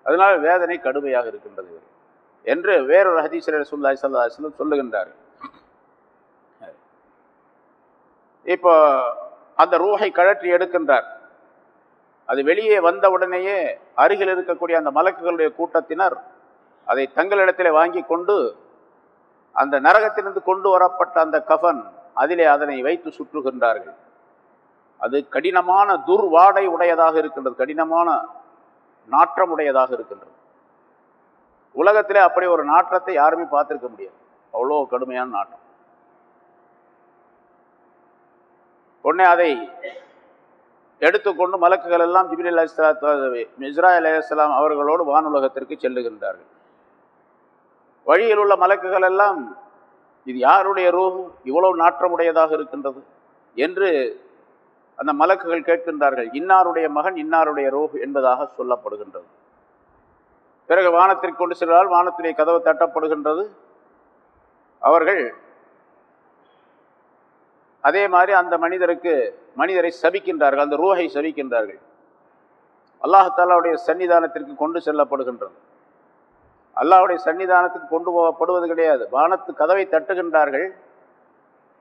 அதனால் வேதனை கடுமையாக இருக்கின்றது என்று வேறொரு ஹதீஸ்வரர் சுல்லாய் சல்லாஹ் சொல்லுகின்றார். இப்போ அந்த ரூஹை கழற்றி எடுக்கின்றார். அது வெளியே வந்த உடனேயே அருகில் இருக்கக்கூடிய அந்த மலக்குகளுடைய கூட்டத்தினர் அதை தங்களிடத்தில் வாங்கி கொண்டு அந்த நரகத்திலிருந்து கொண்டு வரப்பட்ட அந்த கஃபன் அதிலே அதனை வைத்து சுற்றுகின்றார்கள். அது கடினமான துர்வாடை உடையதாக இருக்கின்றது கடினமான நாற்றம் உடையதாக இருக்கின்றது. உலகத்திலே அப்படி ஒரு நாற்றத்தை யாருமே பார்த்திருக்க முடியாது. அவ்வளோ கடுமையான நாட்டம் உடனே அதை எடுத்துக்கொண்டு மலக்குகள் எல்லாம் ஜிபில் அலி மிஸ்ரா அலி இஸ்லாம் அவர்களோடு வானுலகத்திற்கு செல்லுகின்றார்கள். வழியில் உள்ள மலக்குகள் எல்லாம் இது யாருடைய ரூ இவ்வளவு நாற்றமுடையதாக இருக்கின்றது என்று அந்த மலக்குகள் கேட்கின்றார்கள் இன்னாருடைய மகன் இன்னாருடைய ரோஹ் என்பதாக சொல்லப்படுகின்றது. பிறகு வானத்திற்கு கொண்டு சென்றால் வானத்துடைய கதவு தட்டப்படுகின்றது. அவர்கள் அதே மாதிரி அந்த மனிதருக்கு மனிதரை சபிக்கின்றார்கள் அந்த ரூஹை சபிக்கின்றார்கள். அல்லாஹாலாவுடைய சன்னிதானத்திற்கு கொண்டு செல்லப்படுகின்றது. அல்லாஹுடைய சன்னிதானத்துக்கு கொண்டு போகப்படுவது கிடையாது. வானத்து கதவை தட்டுகின்றார்கள்.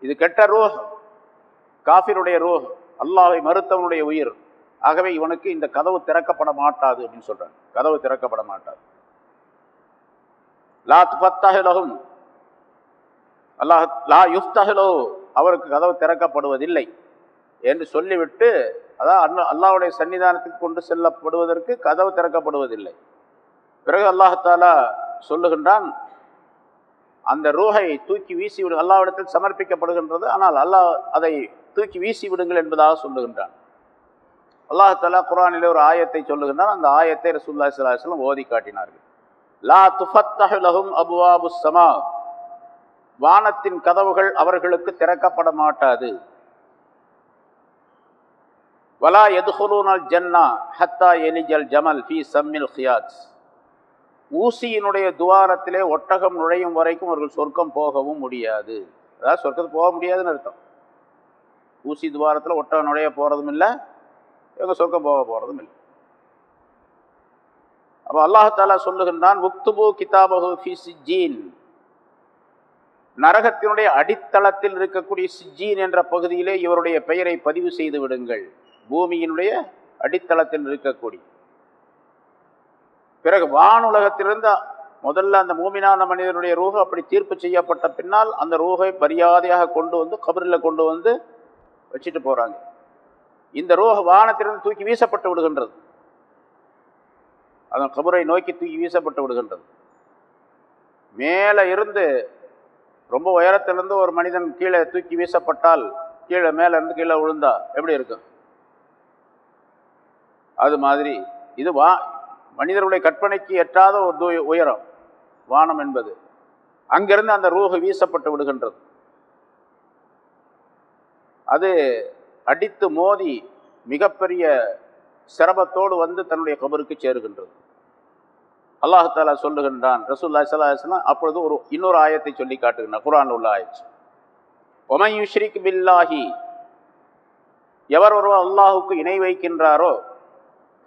இது கெட்ட ரூஹ் காஃபிருடைய ரூஹ். அல்லாஹை மறுத்தவனுடைய உயிர். ஆகவே இவனுக்கு இந்த கதவு திறக்கப்பட மாட்டாது அப்படின்னு சொல்றாங்க. கதவு திறக்கப்பட மாட்டாது. லா துபத்தஹலகும் அல்லாஹ் லா யுஃப்தஹலோ. அவருக்கு கதவு திறக்கப்படுவதில்லை. என்று சொல்லிவிட்டு அதான் அண்ணா அல்லாவுடைய சன்னிதானத்துக்கு கொண்டு செல்லப்படுவதற்கு கதவு திறக்கப்படுவதில்லை. பிறகு அல்லாஹாலா சொல்லுகின்றான் அந்த ரூஹை தூக்கி வீசி விடு அல்லாவிடத்தில் சமர்ப்பிக்கப்படுகின்றது. ஆனால் அல்லாஹ் அதை தூக்கி வீசி விடுங்கள் என்பதாக சொல்லுகின்றான். அல்லாஹலா குரானிலே ஒரு ஆயத்தை சொல்லுகின்றான். அந்த ஆயத்தை ரசூல்லா சலாஹலம் ஓதி காட்டினார்கள். லா துஃபத்தஹு லஹும் அபுவாபு சமா. வானத்தின் கதவுகள் அவர்களுக்கு திறக்கப்பட மாட்டாது. வலா எதுகுலூனல் ஜன்னா ஹத்தா எலிஜல் ஜமல் ஃபி சம்மில் ஹியாத் ஊசியினுடைய துவாரத்திலே ஒட்டகம் நுழையும் வரைக்கும் அவர்கள் சொர்க்கம் போகவும் முடியாது. அதாவது சொர்க்கத்துக்கு போக முடியாதுன்னு அர்த்தம். ஊசி துவாரத்தில் ஒட்டகம் நுழைய போகிறதும் இல்லை இவங்க சொர்க்கம் போக போகிறதும் இல்லை அப்போ அல்லாஹாலா சொல்லுகின்றான் உக்துபு கிதாபகு ஃபி சிஜீன் நரகத்தினுடைய அடித்தளத்தில் இருக்கக்கூடிய சிஜீன் என்ற பகுதியிலே இவருடைய பெயரை பதிவு செய்து விடுங்கள். பூமியினுடைய அடித்தளத்தில் இருக்கக்கூடிய. பிறகு வானுலகத்திலிருந்து முதல்ல அந்த மூமினான மனிதனுடைய ரூஹு அப்படி தீர்ப்பு செய்யப்பட்ட பின்னால் அந்த ரூஹை மரியாதையாக கொண்டு வந்து கபரில் கொண்டு வந்து வச்சுட்டு போகிறாங்க இந்த ரூஹ வானத்திலிருந்து தூக்கி வீசப்பட்டு விடுகின்றது. அதன் கபரை நோக்கி தூக்கி வீசப்பட்டு விடுகின்றது. மேலே இருந்து ரொம்ப உயரத்திலிருந்து ஒரு மனிதன் கீழே தூக்கி வீசப்பட்டால் கீழே மேலே இருந்து கீழே விழுந்தா எப்படி இருக்கும்? அது மாதிரி இது வா மனிதர்களுடைய கற்பனைக்கு எட்டாத ஒரு உயரம் வானம் என்பது. அங்கிருந்து அந்த ரூஹு வீசப்பட்டு விடுகின்றது. அது அடித்து மோதி மிகப்பெரிய சிரமத்தோடு வந்து தன்னுடைய கபருக்கு சேருகின்றது. அல்லாஹாலா சொல்லுகின்றான் ரசூல்லா சலாஹலாம் அப்பொழுது ஒரு இன்னொரு ஆயத்தை சொல்லி காட்டுகின்றான் குரான் உள்ள ஆயிடுச்சு ஒமையு ஷ்ரீக் பில்லாஹி எவர் ஒருவர் அல்லாஹுக்கு இணை வைக்கின்றாரோ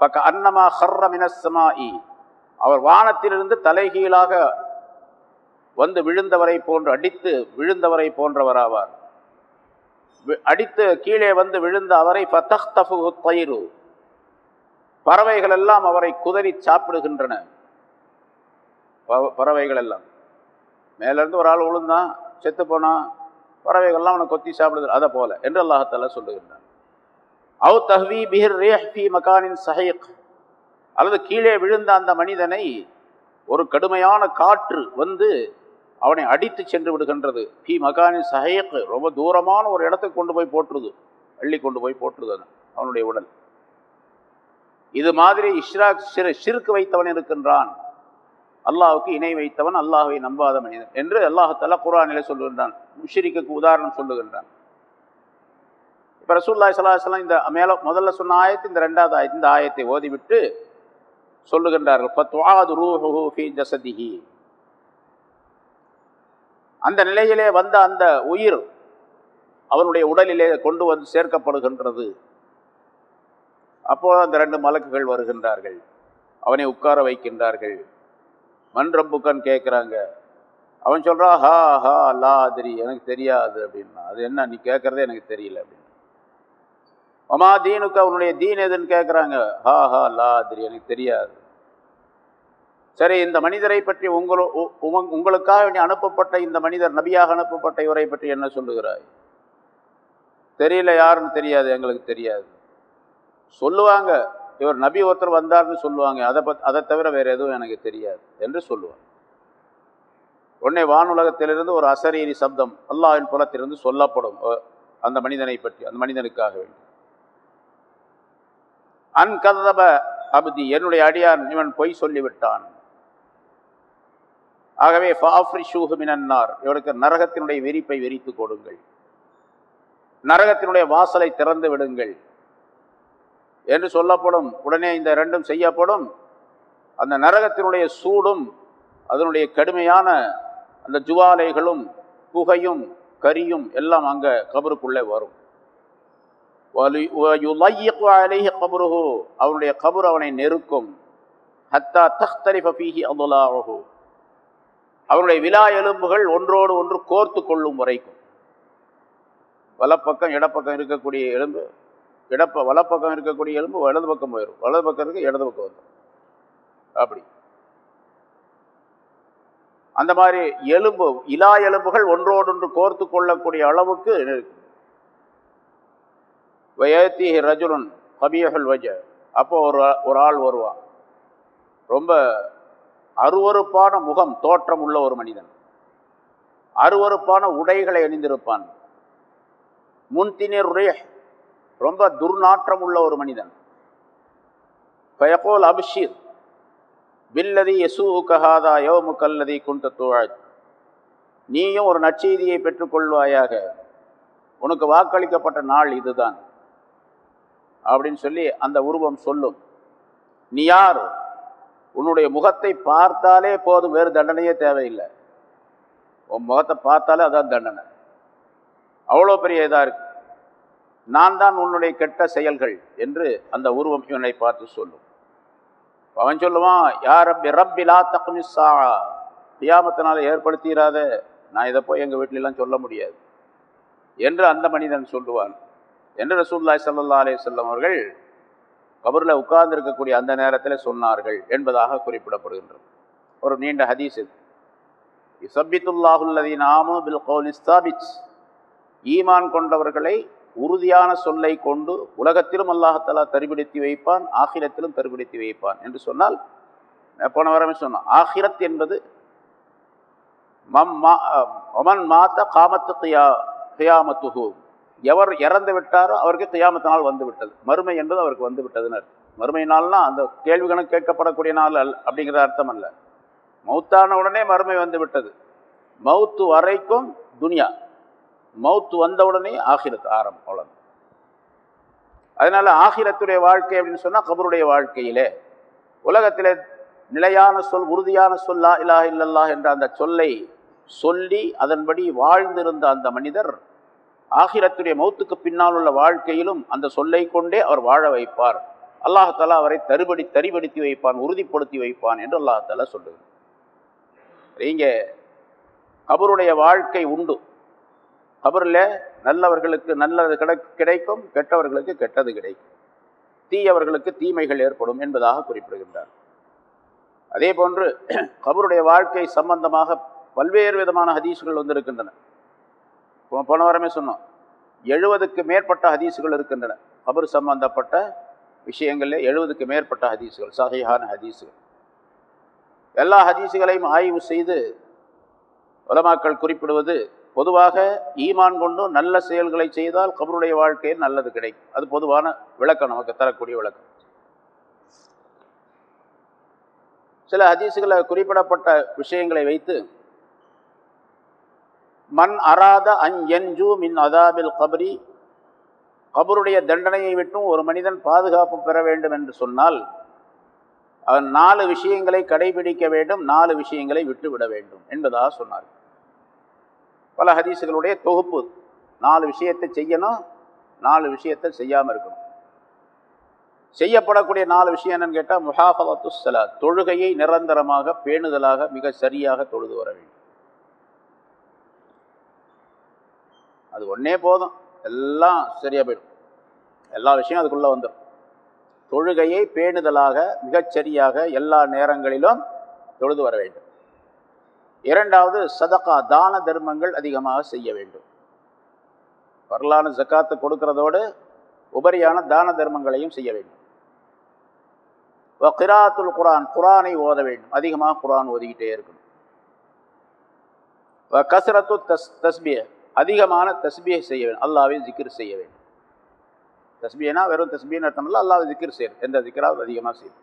பக்க அன்னமா ஹர்ரமினஸ்மா இ அவர் வானத்திலிருந்து தலைகீழாக வந்து விழுந்தவரை போன்று அடித்து விழுந்தவரை போன்றவராவார். அடித்து கீழே வந்து விழுந்த அவரை ஃபத்தஹ்தஃபு தயிரு பறவைகள் எல்லாம் அவரை குதறி சாப்பிடுகின்றன. பறவைகள் எல்லாம் மேலேருந்து ஒரு ஆள் விழுந்தான் செத்து போனான் பறவைகள்லாம் அவனை கொத்தி சாப்பிடுது அதை போல என்று அல்லாஹத்தால சொல்லுகின்றான். அவு தஹ்வி பிஹிர் ரேஹ் மகானின் சஹீக். அல்லது கீழே விழுந்த அந்த மனிதனை ஒரு கடுமையான காற்று வந்து அவனை அடித்து சென்று விடுகின்றது. ஃபி மகானின் சஹீக் ரொம்ப தூரமான ஒரு இடத்துக்கு கொண்டு போய் போட்டுருது அள்ளி கொண்டு போய் போட்டுருது அவனுடைய உடல். இது மாதிரி இஷ்ராக் சிறு சிறுக்கு வைத்தவன் இருக்கின்றான். அல்லாஹுக்கு இணை வைத்தவன் அல்லாஹுவை நம்பாத மனிதன் என்று அல்லாஹால குரானிலே சொல்லுகின்றான். முஷிரிக்கு உதாரணம் சொல்லுகின்றான். இப்போ ரசூல்லாய் சலாஹலாம் இந்த மேல முதல்ல சொன்ன ஆயத்து இந்த ரெண்டாவது ஆயத்து இந்த ஆயத்தை ஓதிவிட்டு சொல்லுகின்றார்கள். ஃபத்வாது ரூஹு ஃபி ஜசதிஹி அந்த நிலையிலே வந்த அந்த உயிர் அவனுடைய உடலிலே கொண்டு வந்து சேர்க்கப்படுகின்றது. அப்போது அந்த ரெண்டு மலக்குகள் வருகின்றார்கள். அவனை உட்கார வைக்கின்றார்கள். மண் ரப்புக்கன் கேட்குறாங்க அவன் சொல்கிறான் ஹா ஹா லா எனக்கு தெரியாது அப்படின்னா. அது என்ன நீ கேட்குறதே எனக்கு தெரியல அப்படின்னு. அம்மா தீனுக்கு அவனுடைய தீன் எதுன்னு கேட்குறாங்க ஹா ஹா லா எனக்கு தெரியாது. சரி இந்த மனிதரை பற்றி உங்களு உங்களுக்காக வேண்டி அனுப்பப்பட்ட இந்த மனிதர் நபியாக அனுப்பப்பட்ட இவரை பற்றி என்ன சொல்லுகிறாய்? தெரியல யாருன்னு தெரியாது எங்களுக்கு தெரியாது. சொல்லுவாங்க. இவர் நபி ஒருத்தர் வந்தார்னு சொல்லுவாங்க. அதை பத் அதை தவிர வேறு எதுவும் எனக்கு தெரியாது என்று சொல்லுவாங்க உடனே வானுலகத்திலிருந்து ஒரு அசரீரி சப்தம் அல்லாவின் புலத்திலிருந்து சொல்லப்படும் அந்த மனிதனை பற்றி அந்த மனிதனுக்காக வேண்டி. அன்கதப அபுதி அபதி என்னுடைய அடியான் இவன் பொய் சொல்லிவிட்டான். ஆகவே ஃபாஃப்ரி ஷூஹு மினன்னார். இவருக்கு நரகத்தினுடைய விரிப்பை விரித்து கொடுங்கள். நரகத்தினுடைய வாசலை திறந்து விடுங்கள். என்று சொல்லப்படும் உடனே இந்த ரெண்டும் செய்யப்படும். அந்த நரகத்தினுடைய சூடும் அதனுடைய கடுமையான அந்த ஜுவாலைகளும் புகையும் கரியும் எல்லாம் அங்கே கபருக்குள்ளே வரும். கபருஹு. அவனுடைய கபர் அவனை நெருக்கும். ஹத்தா தஹ்தரிஃப ஃபீஹி அவருடைய விழா எலும்புகள் ஒன்றோடு ஒன்று கோர்த்து கொள்ளும் வரைக்கும். வலப்பக்கம் இடப்பக்கம் இருக்கக்கூடிய எலும்பு இடப்ப வலப்பக்கம் இருக்கக்கூடிய எலும்பு வலது பக்கம் போயிடும் வலது பக்கம் இருக்க இடது பக்கம் வந்துடும் அப்படி. அந்த மாதிரி எலும்பு இலா எலும்புகள் ஒன்றோடொன்று கோர்த்து கொள்ளக்கூடிய அளவுக்கு இருக்கும் வயத்தி ரஜுலன் கபியகல் வஜ அப்போ ஒரு ஒரு ஆள் வருவான். ரொம்ப அருவறுப்பான முகம் தோற்றம் உள்ள ஒரு மனிதன். அருவறுப்பான உடைகளை அணிந்திருப்பான். முன்தினர் ரொம்ப துர்நாற்றம் உள்ள ஒரு மனிதன். பயகோல் அபிஷீர் பில்லதி யசூ கஹாதா யோ முக்கல்லதி குண்ட தோழாய் நீயும் ஒரு நற்செய்தியை பெற்றுக்கொள்வாயாக. உனக்கு வாக்களிக்கப்பட்ட நாள் இதுதான். அப்படின்னு சொல்லி அந்த உருவம் சொல்லும். நீ யார்? உன்னுடைய முகத்தை பார்த்தாலே போதும் வேறு தண்டனையே தேவையில்லை. உன் முகத்தை பார்த்தாலே அதான் தண்டனை. அவ்வளோ பெரிய இதாக இருக்கு. நான் தான் உன்னுடைய கெட்ட செயல்கள் என்று அந்த உருவம் இவனை பார்த்து சொல்லும். அவன் சொல்லுவான் யார் ரப்பி ரப்பிலா தக்மிஸ்ஸா தியாமத்தினால ஏற்படுத்திடாத நான் இதை போய் எங்கள் வீட்டிலலாம் சொல்ல முடியாது. என்று அந்த மனிதன் சொல்லுவான். என்று ரசூல்லாய் சல்லா அலே செல்லம் அவர்கள் கபரில் உட்கார்ந்திருக்கக்கூடிய அந்த நேரத்தில் சொன்னார்கள் என்பதாக குறிப்பிடப்படுகின்றது. ஒரு நீண்ட ஹதீஸ் இது. இசப்பித்துல்லாஹுல்லதி நாமு பில் கௌலிஸ்தாபிச் ஈமான் கொண்டவர்களை உறுதியான சொல்லை கொண்டு உலகத்திலும் அல்லாஹத்தலா தருபிடித்து வைப்பான் ஆகிரத்திலும் தருபிடித்து வைப்பான் என்று சொன்னால் போன வரமே சொன்னான்? ஆகிரத் என்பது மம் மா ஒமன் மாத்த காமத்து கியா கியாமத்துகு எவர் இறந்து விட்டாரோ அவருக்கு கியாமத்தினால் வந்து விட்டது. மறுமை என்பது அவருக்கு வந்து விட்டதுன்னு மறுமை நாள்னா அந்த கேள்வி கணக்கு கேட்கப்படக்கூடிய நாள் அல் அப்படிங்கிற அர்த்தம் அல்ல. மௌத்தான உடனே மறுமை வந்து விட்டது. மவுத்து வரைக்கும் துனியா. மவுத்து வந்தவுடனே ஆகிரத் ஆரம்பம் அவ்வளோ அதனால ஆகிரத்துடைய வாழ்க்கை அப்படின்னு சொன்னால் கபருடைய வாழ்க்கையிலே. உலகத்திலே நிலையான சொல் உறுதியான சொல்லா இலா இல்லல்லா என்ற அந்த சொல்லை சொல்லி அதன்படி வாழ்ந்திருந்த அந்த மனிதர் ஆகிரத்துடைய மௌத்துக்கு பின்னால் உள்ள வாழ்க்கையிலும் அந்த சொல்லை கொண்டே அவர் வாழ வைப்பார். அல்லாஹாலா அவரை தருபடி தரிபடுத்தி வைப்பான் உறுதிப்படுத்தி வைப்பான் என்று அல்லாஹாலா சொல்லுகிறார் இங்கே கபருடைய வாழ்க்கை உண்டு. கபரில் நல்லவர்களுக்கு நல்லது கிடை கிடைக்கும் கெட்டவர்களுக்கு கெட்டது கிடைக்கும். தீயவர்களுக்கு தீமைகள் ஏற்படும் என்பதாக குறிப்பிடுகின்றார். அதே போன்று கபருடைய வாழ்க்கை சம்பந்தமாக பல்வேறு விதமான ஹதீஸுகள் வந்திருக்கின்றன. போன வாரமே சொன்னோம். எழுபதுக்கு மேற்பட்ட ஹதீஸுகள் இருக்கின்றன. கபர் சம்பந்தப்பட்ட விஷயங்களில் எழுபதுக்கு மேற்பட்ட ஹதீஸுகள் சகையான ஹதீஸுகள் எல்லா ஹதீஸுகளையும் ஆய்வு செய்து உலமாக்கள் குறிப்பிடுவது பொதுவாக ஈமான் கொண்டும் நல்ல செயல்களை செய்தால் கபருடைய வாழ்க்கையில் நல்லது கிடைக்கும். அது பொதுவான விளக்கம் நமக்கு தரக்கூடிய விளக்கம். சில ஹதீஸுகளை குறிப்பிடப்பட்ட விஷயங்களை வைத்து மண் அராத அஞ்சு மின் அதாபில் கபரி. கபருடைய தண்டனையை விட்டும் ஒரு மனிதன் பாதுகாப்பு பெற வேண்டும் என்று சொன்னால் அவன் நாலு விஷயங்களை கடைபிடிக்க வேண்டும் நாலு விஷயங்களை விட்டுவிட வேண்டும் என்பதாக சொன்னார் பல ஹதீஸுகளுடைய தொகுப்பு நாலு விஷயத்தை செய்யணும் நாலு விஷயத்தை செய்யாமல் இருக்கணும். செய்யப்படக்கூடிய நாலு விஷயம் என்னன்னு கேட்டால் முஹாஃபலத்து சலா தொழுகையை நிரந்தரமாக பேணுதலாக மிக சரியாக தொழுது வர வேண்டும். அது ஒன்றே போதும். எல்லாம் சரியாக போயிடும். எல்லா விஷயம் அதுக்குள்ளே வந்துடும் தொழுகையை பேணுதலாக மிகச்சரியாக எல்லா நேரங்களிலும் தொழுது வர வேண்டும். இரண்டாவது சதகா தான தர்மங்கள் அதிகமாக செய்ய வேண்டும். வரலான ஜக்காத்து கொடுக்கறதோடு உபரியான தான தர்மங்களையும் செய்ய வேண்டும். கிராத்துல் குரான் குரானை ஓத வேண்டும். அதிகமாக குரான் ஓதிக்கிட்டே இருக்கணும். கசரத்து தஸ் தஸ்பிய அதிகமான தஸ்பியை செய்ய வேண்டும். அல்லாவே ஜிக்கிர் செய்ய வேண்டும். தஸ்பியனா வெறும் தஸ்பின்னு அர்த்தம் இல்லை அல்லாஹ் ஜிக்கிர் செய்யணும். எந்த ஜிக்கிராவது அதிகமாக செய்யும்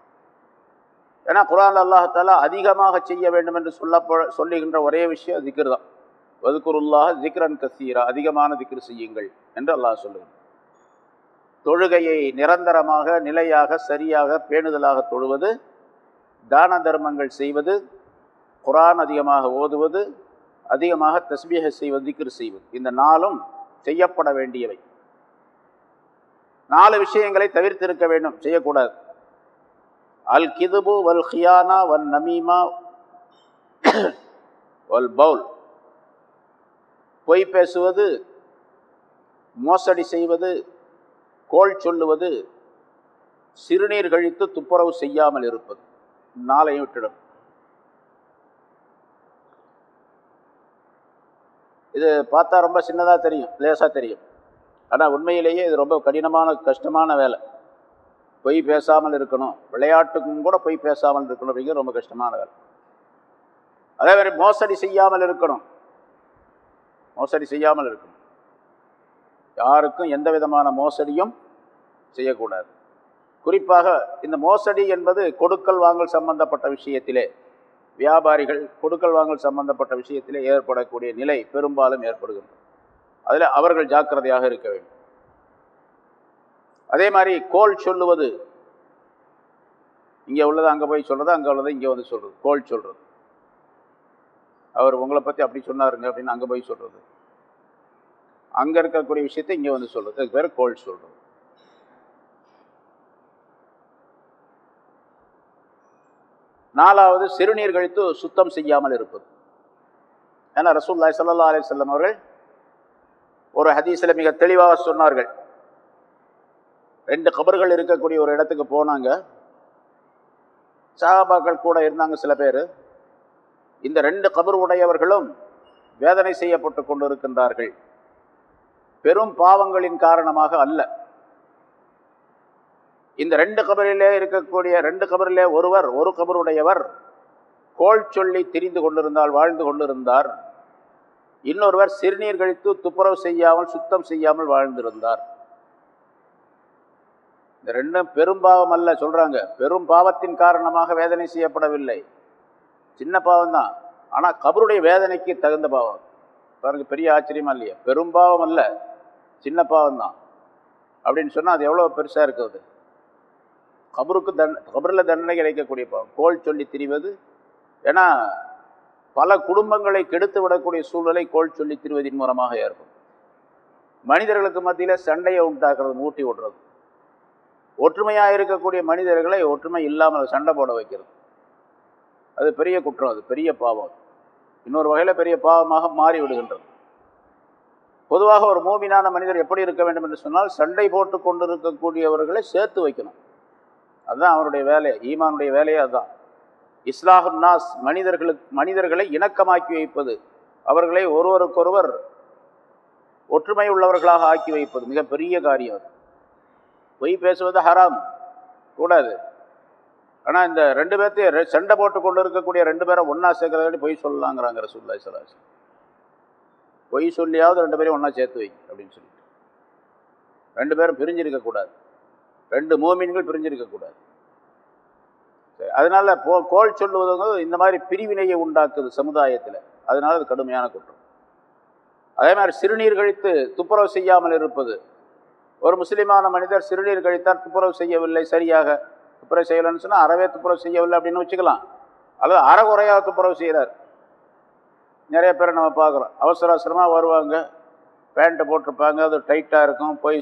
ஏன்னா குரான் அல்லாஹாலா அதிகமாக செய்ய வேண்டும் என்று சொல்ல சொல்லுகின்ற ஒரே விஷயம் ஜிக்கிர் தான். வதுக்குருல்லாஹ் ஜிக்ரன் கசீரா. அதிகமான திக்ர் செய்யுங்கள் என்று அல்லாஹ் சொல்லுவேன் தொழுகையை நிரந்தரமாக நிலையாக சரியாக பேணுதலாக தொழுவது தான தர்மங்கள் செய்வது குரான் அதிகமாக ஓதுவது அதிகமாக தஸ்பீக செய்வது திக்ர் செய்வது. இந்த நாளும் செய்யப்பட வேண்டியவை. நாலு விஷயங்களை தவிர்த்திருக்க வேண்டும். செய்யக்கூடாது. அல் கிதுபு வல் ஹியானா வல் நமீமா வல் பவுல். பொய் பேசுவது மோசடி செய்வது கோல் சொல்லுவது சிறுநீர் கழித்து துப்புரவு செய்யாமல் இருப்பது. நாளையும் விட்டுடும். இது பார்த்தா ரொம்ப சின்னதாக தெரியும் லேசாக தெரியும். ஆனால் உண்மையிலேயே இது ரொம்ப கடினமான கஷ்டமான வேலை. பொய் பேசாமல் இருக்கணும். விளையாட்டுக்கும் கூட பொய் பேசாமல் இருக்கணும் அப்படிங்கிறது ரொம்ப கஷ்டமான வேலை. அதே மாதிரி மோசடி செய்யாமல் இருக்கணும். மோசடி செய்யாமல் இருக்கணும். யாருக்கும் எந்த விதமான மோசடியும் செய்யக்கூடாது. குறிப்பாக இந்த மோசடி என்பது கொடுக்கல் வாங்கல் சம்பந்தப்பட்ட விஷயத்திலே வியாபாரிகள் கொடுக்கல் வாங்கல் சம்பந்தப்பட்ட விஷயத்தில் ஏற்படக்கூடிய நிலை பெரும்பாலும் ஏற்படுகின்றது. அதில் அவர்கள் ஜாக்கிரதையாக இருக்க வேண்டும். அதே மாதிரி கோல் சொல்லுவது இங்கே உள்ளது அங்கே போய் சொல்கிறது அங்கே உள்ளதை இங்கே வந்து சொல்கிறது கோல் சொல்கிறது அவர் உங்களை பற்றி அப்படி சொன்னாருங்க அப்படின்னு அங்கே போய் சொல்கிறது அங்கே இருக்கக்கூடிய விஷயத்தை இங்கே வந்து சொல்கிறது அதுக்கு பேர் கோல் சொல்கிறது நாலாவது சிறுநீர் கழித்து சுத்தம் செய்யாமல் இருப்பது. ஏன்னா ரசூல்லாய் சல்லா அலி செல்லம் அவர்கள் ஒரு ஹதீஸில் மிக தெளிவாக சொன்னார்கள். ரெண்டு கபர்கள் இருக்கக்கூடிய ஒரு இடத்துக்கு போனாங்க. சஹாபாக்கள் கூட இருந்தாங்க சில பேர். இந்த ரெண்டு கபர் உடையவர்களும் வேதனை செய்யப்பட்டு கொண்டிருக்கின்றார்கள். பெரும் பாவங்களின் காரணமாக அல்ல. இந்த ரெண்டு கபரிலே இருக்கக்கூடிய ரெண்டு கபரிலே ஒருவர் ஒரு கபருடையவர் கோல் சொல்லி திரிந்து கொண்டிருந்தால் வாழ்ந்து கொண்டிருந்தார். இன்னொருவர் சிறுநீர் கழித்து துப்புரவு செய்யாமல் சுத்தம் செய்யாமல் வாழ்ந்திருந்தார். இந்த ரெண்டும் பெரும்பாவம் அல்ல சொல்கிறாங்க பெரும் பாவத்தின் காரணமாக வேதனை செய்யப்படவில்லை. சின்ன பாவம் தான் ஆனால் கபருடைய வேதனைக்கு தகுந்த பாவம். பாருங்க பெரிய ஆச்சரியமா இல்லையா? பெரும்பாவம் அல்ல சின்ன பாவம் தான் அப்படின்னு சொன்னால் அது எவ்வளோ பெருசாக இருக்குது? கபருக்கு தண்ட கபரில் தண்டனை கிடைக்கக்கூடிய கோல் சொல்லி திரிவது. ஏன்னா பல குடும்பங்களை கெடுத்து விடக்கூடிய சூழ்நிலை கோல் சொல்லி திரிவதின் மூலமாக ஏற்படும். மனிதர்களுக்கு மத்தியில் சண்டையை உண்டாக்குறது ஊட்டி விடுறது ஒற்றுமையாக இருக்கக்கூடிய மனிதர்களை ஒற்றுமை இல்லாமல் சண்டை போட வைக்கிறது. அது பெரிய குற்றம் அது பெரிய பாவம் இன்னொரு வகையில் பெரிய பாவமாக மாறி விடுகின்றது. பொதுவாக ஒரு மூமினான மனிதர் எப்படி இருக்க வேண்டும் என்று சொன்னால் சண்டை போட்டு கொண்டு இருக்கக்கூடியவர்களை சேர்த்து வைக்கணும். அதுதான் அவருடைய வேலை ஈமானுடைய வேலையே அதுதான். இஸ்லாஹு நாஸ் மனிதர்களுக்கு மனிதர்களை இணக்கமாக்கி வைப்பது அவர்களை ஒருவருக்கொருவர் ஒற்றுமை உள்ளவர்களாக ஆக்கி வைப்பது மிகப்பெரிய காரியம் அது. பொய் பேசுவது ஹராம் கூடாது. ஆனால் இந்த ரெண்டு பேர்த்தையும் சண்டை போட்டு கொண்டு இருக்கக்கூடிய ரெண்டு பேரை ஒன்றா சேர்க்கறதாடி பொய் சொல்லலாங்கிறாங்க ரசூல்லா சலாஸ் பொய் சொல்லியாவது ரெண்டு பேரையும் ஒன்றா சேர்த்து வை அப்படின்னு சொல்லிட்டு. ரெண்டு பேரும் பிரிஞ்சிருக்கக்கூடாது ரெண்டு மூமின்கள் பிரிஞ்சிருக்கக்கூடாது சரி அதனால் போ கோல் சொல்லுவதுங்க இந்த மாதிரி பிரிவினையை உண்டாக்குது சமுதாயத்தில். அதனால் அது கடுமையான குற்றம். அதே மாதிரி சிறுநீர் கழித்து துப்புரவு செய்யாமல் இருப்பது. ஒரு முஸ்லீமான மனிதர் சிறுநீர் கழித்தால் துப்புரவு செய்யவில்லை சரியாக துப்புரவு செய்யலைன்னு சொன்னால் அறவே துப்புரவு செய்யவில்லை அப்படின்னு வச்சுக்கலாம். அல்லது அறகுறையாக துப்புரவு செய்கிறார். நிறைய பேரை நம்ம பார்க்குறோம். அவசர அவசரமாக வருவாங்க. பேண்ட்டை போட்டிருப்பாங்க அது டைட்டாக இருக்கும் போய்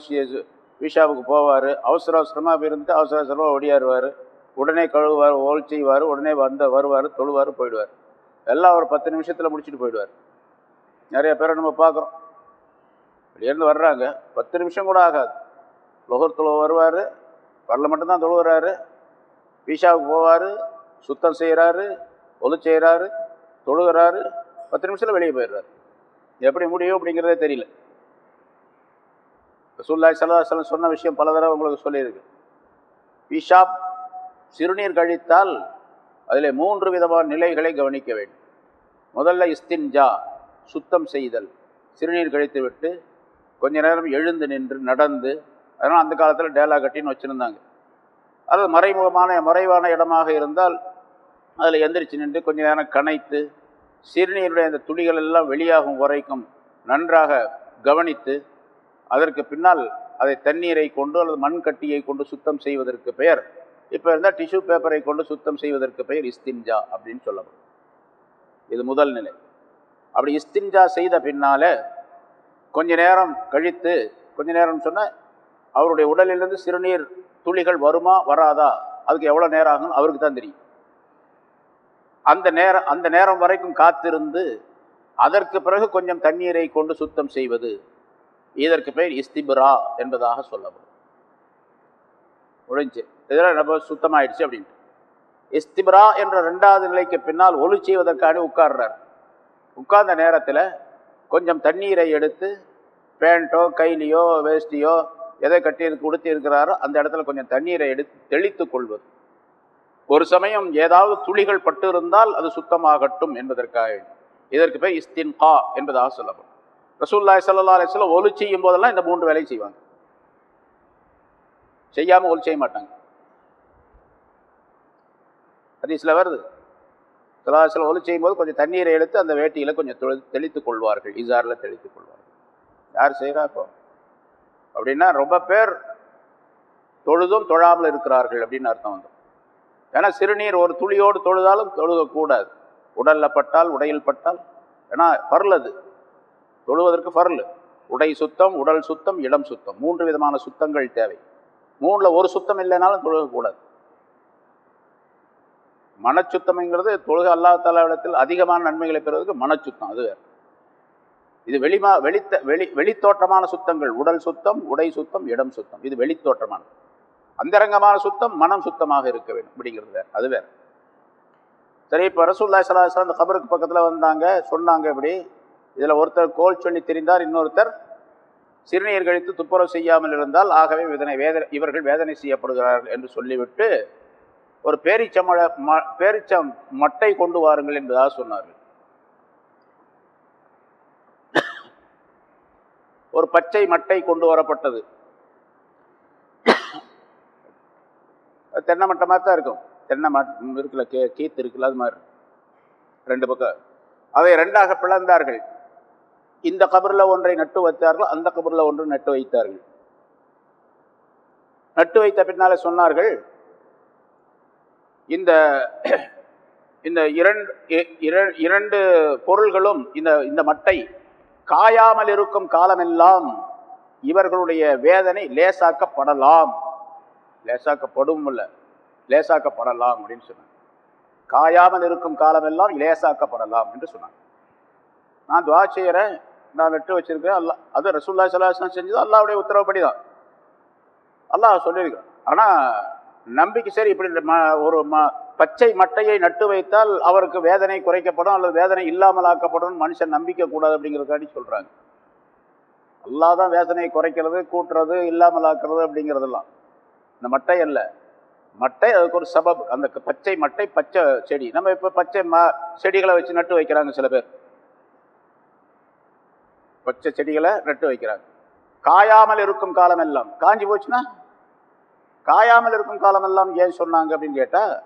விஷாவுக்கு போவார். அவசர அவசரமாக இருந்து அவசர அவசரமாக ஒடியாருவார். உடனே கழுவுவார் ஓல் செய்வார். உடனே வந்த வருவார் தொழுவார் போயிடுவார். எல்லாம் ஒரு பத்து நிமிஷத்தில் முடிச்சுட்டு போயிடுவார். நிறைய பேரை நம்ம பார்க்குறோம். வெளியேருந்து வர்றாங்க. பத்து நிமிஷம் கூட ஆகாது. லொகர் தொழுவ வருவார். வரல மட்டும்தான் தொழுகிறாரு ஈஷாவுக்கு போவார். சுத்தம் செய்கிறாரு ஒலு செய்கிறாரு தொழுகிறாரு. பத்து நிமிஷத்தில் வெளியே போயிடுறாரு. எப்படி முடியும் அப்படிங்கிறதே தெரியல. ரசூல்லாய் சல்லாஹலம் சொன்ன விஷயம் பல தடவை உங்களுக்கு சொல்லியிருக்கு. பிஷாப் சிறுநீர் கழித்தால் அதில் மூன்று விதமான நிலைகளை கவனிக்க வேண்டும். முதல்ல இஸ்தின்ஜா சுத்தம் செய்தல். சிறுநீர் கழித்து விட்டு கொஞ்ச நேரம் எழுந்து நின்று நடந்து அதனால் அந்த காலத்தில் டேலா கட்டின்னு வச்சுருந்தாங்க. அது மறைமுகமான மறைவான இடமாக இருந்தால் அதில் எந்திரிச்சு நின்று கொஞ்ச நேரம் கனைத்து சிறுநீருடைய அந்த துளிகள் எல்லாம் வெளியாகும் வரைக்கும் நன்றாக கவனித்து அதற்கு பின்னால் அதை தண்ணீரை கொண்டு அல்லது மண் கட்டியை கொண்டு சுத்தம் செய்வதற்கு பெயர். இப்போ இருந்தால் டிஷ்யூ பேப்பரை கொண்டு சுத்தம் செய்வதற்கு பெயர் இஸ்தின்ஜா அப்படின்னு சொல்லப்படும். இது முதல் நிலை. அப்படி இஸ்தின்ஜா செய்த பின்னால் கொஞ்ச நேரம் கழித்து கொஞ்ச நேரம் சொன்னால் அவருடைய உடலிலிருந்து சிறுநீர் துளிகள் வருமா வராதா? அதுக்கு எவ்வளோ நேரம் ஆகும் அவருக்கு தான் தெரியும். அந்த நேரம் அந்த நேரம் வரைக்கும் காத்திருந்து அதற்கு பிறகு கொஞ்சம் தண்ணீரை கொண்டு சுத்தம் செய்வது இதற்கு பெயர் இஸ்திபுரா என்பதாக சொல்லப்படும். முடிஞ்சு. இதெல்லாம் நம்ம சுத்தமாயிடுச்சு அப்படின்ட்டு. இஸ்திபுரா என்ற ரெண்டாவது நிலைக்கு பின்னால் ஒளி செய்வதற்காக உட்கார்றார். உட்கார்ந்த நேரத்தில் கொஞ்சம் தண்ணீரை எடுத்து பேண்ட்டோ கைலியோ வேஷ்டியோ எதை கட்டி கொடுத்து இருக்கிறாரோ அந்த இடத்துல கொஞ்சம் தண்ணீரை எடுத்து தெளித்து கொள்வது. ஒரு சமயம் ஏதாவது துளிகள் பட்டு இருந்தால் அது சுத்தமாகட்டும் என்பதற்காக. இதற்கு பேர் இஸ்தின்கா என்பதாக சொல்லப்படும். ரசூல்லாய் சல்லா அலிஸ்லாம் ஒலி செய்யும் போதெல்லாம் இந்த மூன்று வேலையும் செய்வாங்க. செய்யாமல் ஒலி செய்ய மாட்டாங்க. ஹதீஸில் வருது. சிலாசில் ஒலி செய்யும்போது கொஞ்சம் தண்ணீரை எடுத்து அந்த வேட்டியில் கொஞ்சம் தெளித்து கொள்வார்கள். இசாரில் தெளித்து கொள்வார்கள். யார் செய்கிறா இப்போ? அப்படின்னா ரொம்ப பேர் தொழுதும் தொழாமல் இருக்கிறார்கள் அப்படின்னு அர்த்தம் வந்து. ஏன்னா சிறுநீர் ஒரு துளியோடு தொழுதாலும் தொழுகக்கூடாது. உடலில் பட்டால் உடையில் பட்டால். ஏன்னா பரலது தொழுவதற்கு ஃபர்லு. உடை சுத்தம் உடல் சுத்தம் இடம் சுத்தம். மூன்று விதமான சுத்தங்கள் தேவை. மூணில் ஒரு சுத்தம் இல்லைனாலும் தொழுகக்கூடாது மனச்சுத்தம்ங்கிறது தொழுக அல்லா தலாவிடத்தில் அதிகமான நன்மைகளை பெறுவதற்கு மனச்சுத்தம் அது வேறு. இது வெளிமா வெளித்த வெளி வெளித்தோற்றமான சுத்தங்கள். உடல் சுத்தம் உடை சுத்தம் இடம் சுத்தம். இது வெளித்தோற்றமான அந்தரங்கமான சுத்தம் மனம் சுத்தமாக இருக்க வேண்டும். அப்படிங்கிறது வேறு. அது வேறு. சரி இப்போ ரசூல்லா சலாஹ் அந்த கபருக்கு பக்கத்தில் வந்தாங்க. சொன்னாங்க இப்படி. இதில் ஒருத்தர் கோல் சொல்லி தெரிந்தார் இன்னொருத்தர் சிறுநீர் கழித்து துப்புரவு செய்யாமல் இருந்தால் ஆகவே இதனை வேதனை இவர்கள் வேதனை செய்யப்படுகிறார்கள் என்று சொல்லிவிட்டு ஒரு பேரிச்சமழ ம பேரிச்சம் மட்டை கொண்டு வாருங்கள் என்பதாக சொன்னார்கள். ஒரு பச்சை மட்டை கொண்டு வரப்பட்டது. தென்னை மட்டமாக தான் இருக்கும். தென்னை மட் இருக்குல்ல கே கீத்து இருக்குல்ல அது மாதிரி. ரெண்டு பக்கம். அதை ரெண்டாக பிளந்தார்கள். இந்த கபரில் ஒன்றை நட்டு வைத்தார்கள் அந்த கபரில் ஒன்று நட்டு வைத்தார்கள். நட்டு வைத்த பின்னால் சொன்னார்கள் இந்த இந்த இரண்டு இரண்டு பொருள்களும் இந்த இந்த மட்டை காயாமல் இருக்கும் காலமெல்லாம் இவர்களுடைய வேதனை லேசாக்கப்படலாம். லேசாக்கப்படும் இல்லை லேசாக்கப்படலாம் அப்படின்னு சொன்னாங்க. காயாமல் இருக்கும் காலமெல்லாம் லேசாக்கப்படலாம் என்று சொன்னாங்க. நான் துவா செய்கிறேன் நான் நட்டு வச்சிருக்கேன் அல்லா அது ரசூல்லா சலாஹம் செஞ்சது அல்லாவுடைய உத்தரவுப்படி தான் அல்லாஹ் சொல்லியிருக்கேன் ஆனால் நம்பிக்கை சரி இப்படி ம ஒரு ம பச்சை மட்டையை நட்டு வைத்தால் அவருக்கு வேதனை குறைக்கப்படும் அல்லது வேதனை இல்லாமல் ஆக்கப்படும். மனுஷன் நம்பிக்கை கூடாது அப்படிங்கிறதுக்காண்டி சொல்கிறாங்க அல்லா தான் வேதனையை குறைக்கிறது கூட்டுறது இல்லாமல் ஆக்குறது அப்படிங்கிறதெல்லாம். இந்த மட்டை அல்ல. மட்டை அதுக்கு ஒரு சபப். அந்த பச்சை மட்டை பச்சை செடி. நம்ம இப்போ பச்சை ம செடிகளை வச்சு நட்டு வைக்கிறாங்க சில பேர். பச்சை செடிகளை நட்டு வைக்கிறாங்க. காயாமல் இருக்கும் காலம் எல்லாம் காஞ்சி போச்சுன்னா? காயாமல் இருக்கும் காலம் எல்லாம் ஏன் சொன்னாங்க அப்படின்னு கேட்டால்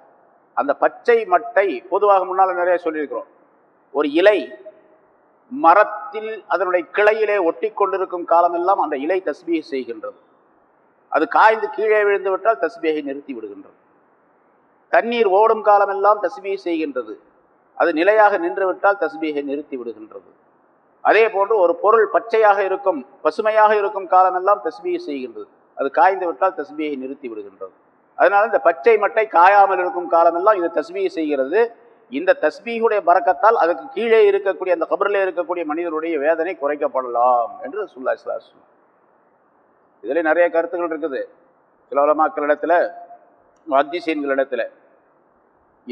அந்த பச்சை மட்டை பொதுவாக முன்னால் நிறைய சொல்லியிருக்கிறோம். ஒரு இலை மரத்தில் அதனுடைய கிளையிலே ஒட்டி கொண்டிருக்கும் காலமெல்லாம் அந்த இலை தஸ்பியை செய்கின்றது. அது காய்ந்து கீழே விழுந்து விட்டால் தஸ்பியை நிறுத்தி விடுகின்றது. தண்ணீர் ஓடும் காலமெல்லாம் தஸ்பியை செய்கின்றது. அது நிலையாக நின்று விட்டால் தஸ்பியை நிறுத்தி விடுகின்றது. அதே போன்று ஒரு பொருள் பச்சையாக இருக்கும் பசுமையாக இருக்கும் காலமெல்லாம் தஸ்பியை செய்கின்றது. அது காய்ந்து விட்டால் தஸ்பியை நிறுத்தி விடுகின்றது. அதனால் இந்த பச்சை மட்டை காயாமல் இருக்கும் காலமெல்லாம் இது தஸ்பியை செய்கிறது. இந்த தஸ்பீகுடைய பறக்கத்தால் அதுக்கு கீழே இருக்கக்கூடிய அந்த கபரில் இருக்கக்கூடிய மனிதனுடைய வேதனை குறைக்கப்படலாம் என்று சுல்லா இஸ்லாஸ் இதில் நிறைய கருத்துக்கள் இருக்குது. சில உலமாக்களிடத்தில் மத்திசீன்களிடத்தில்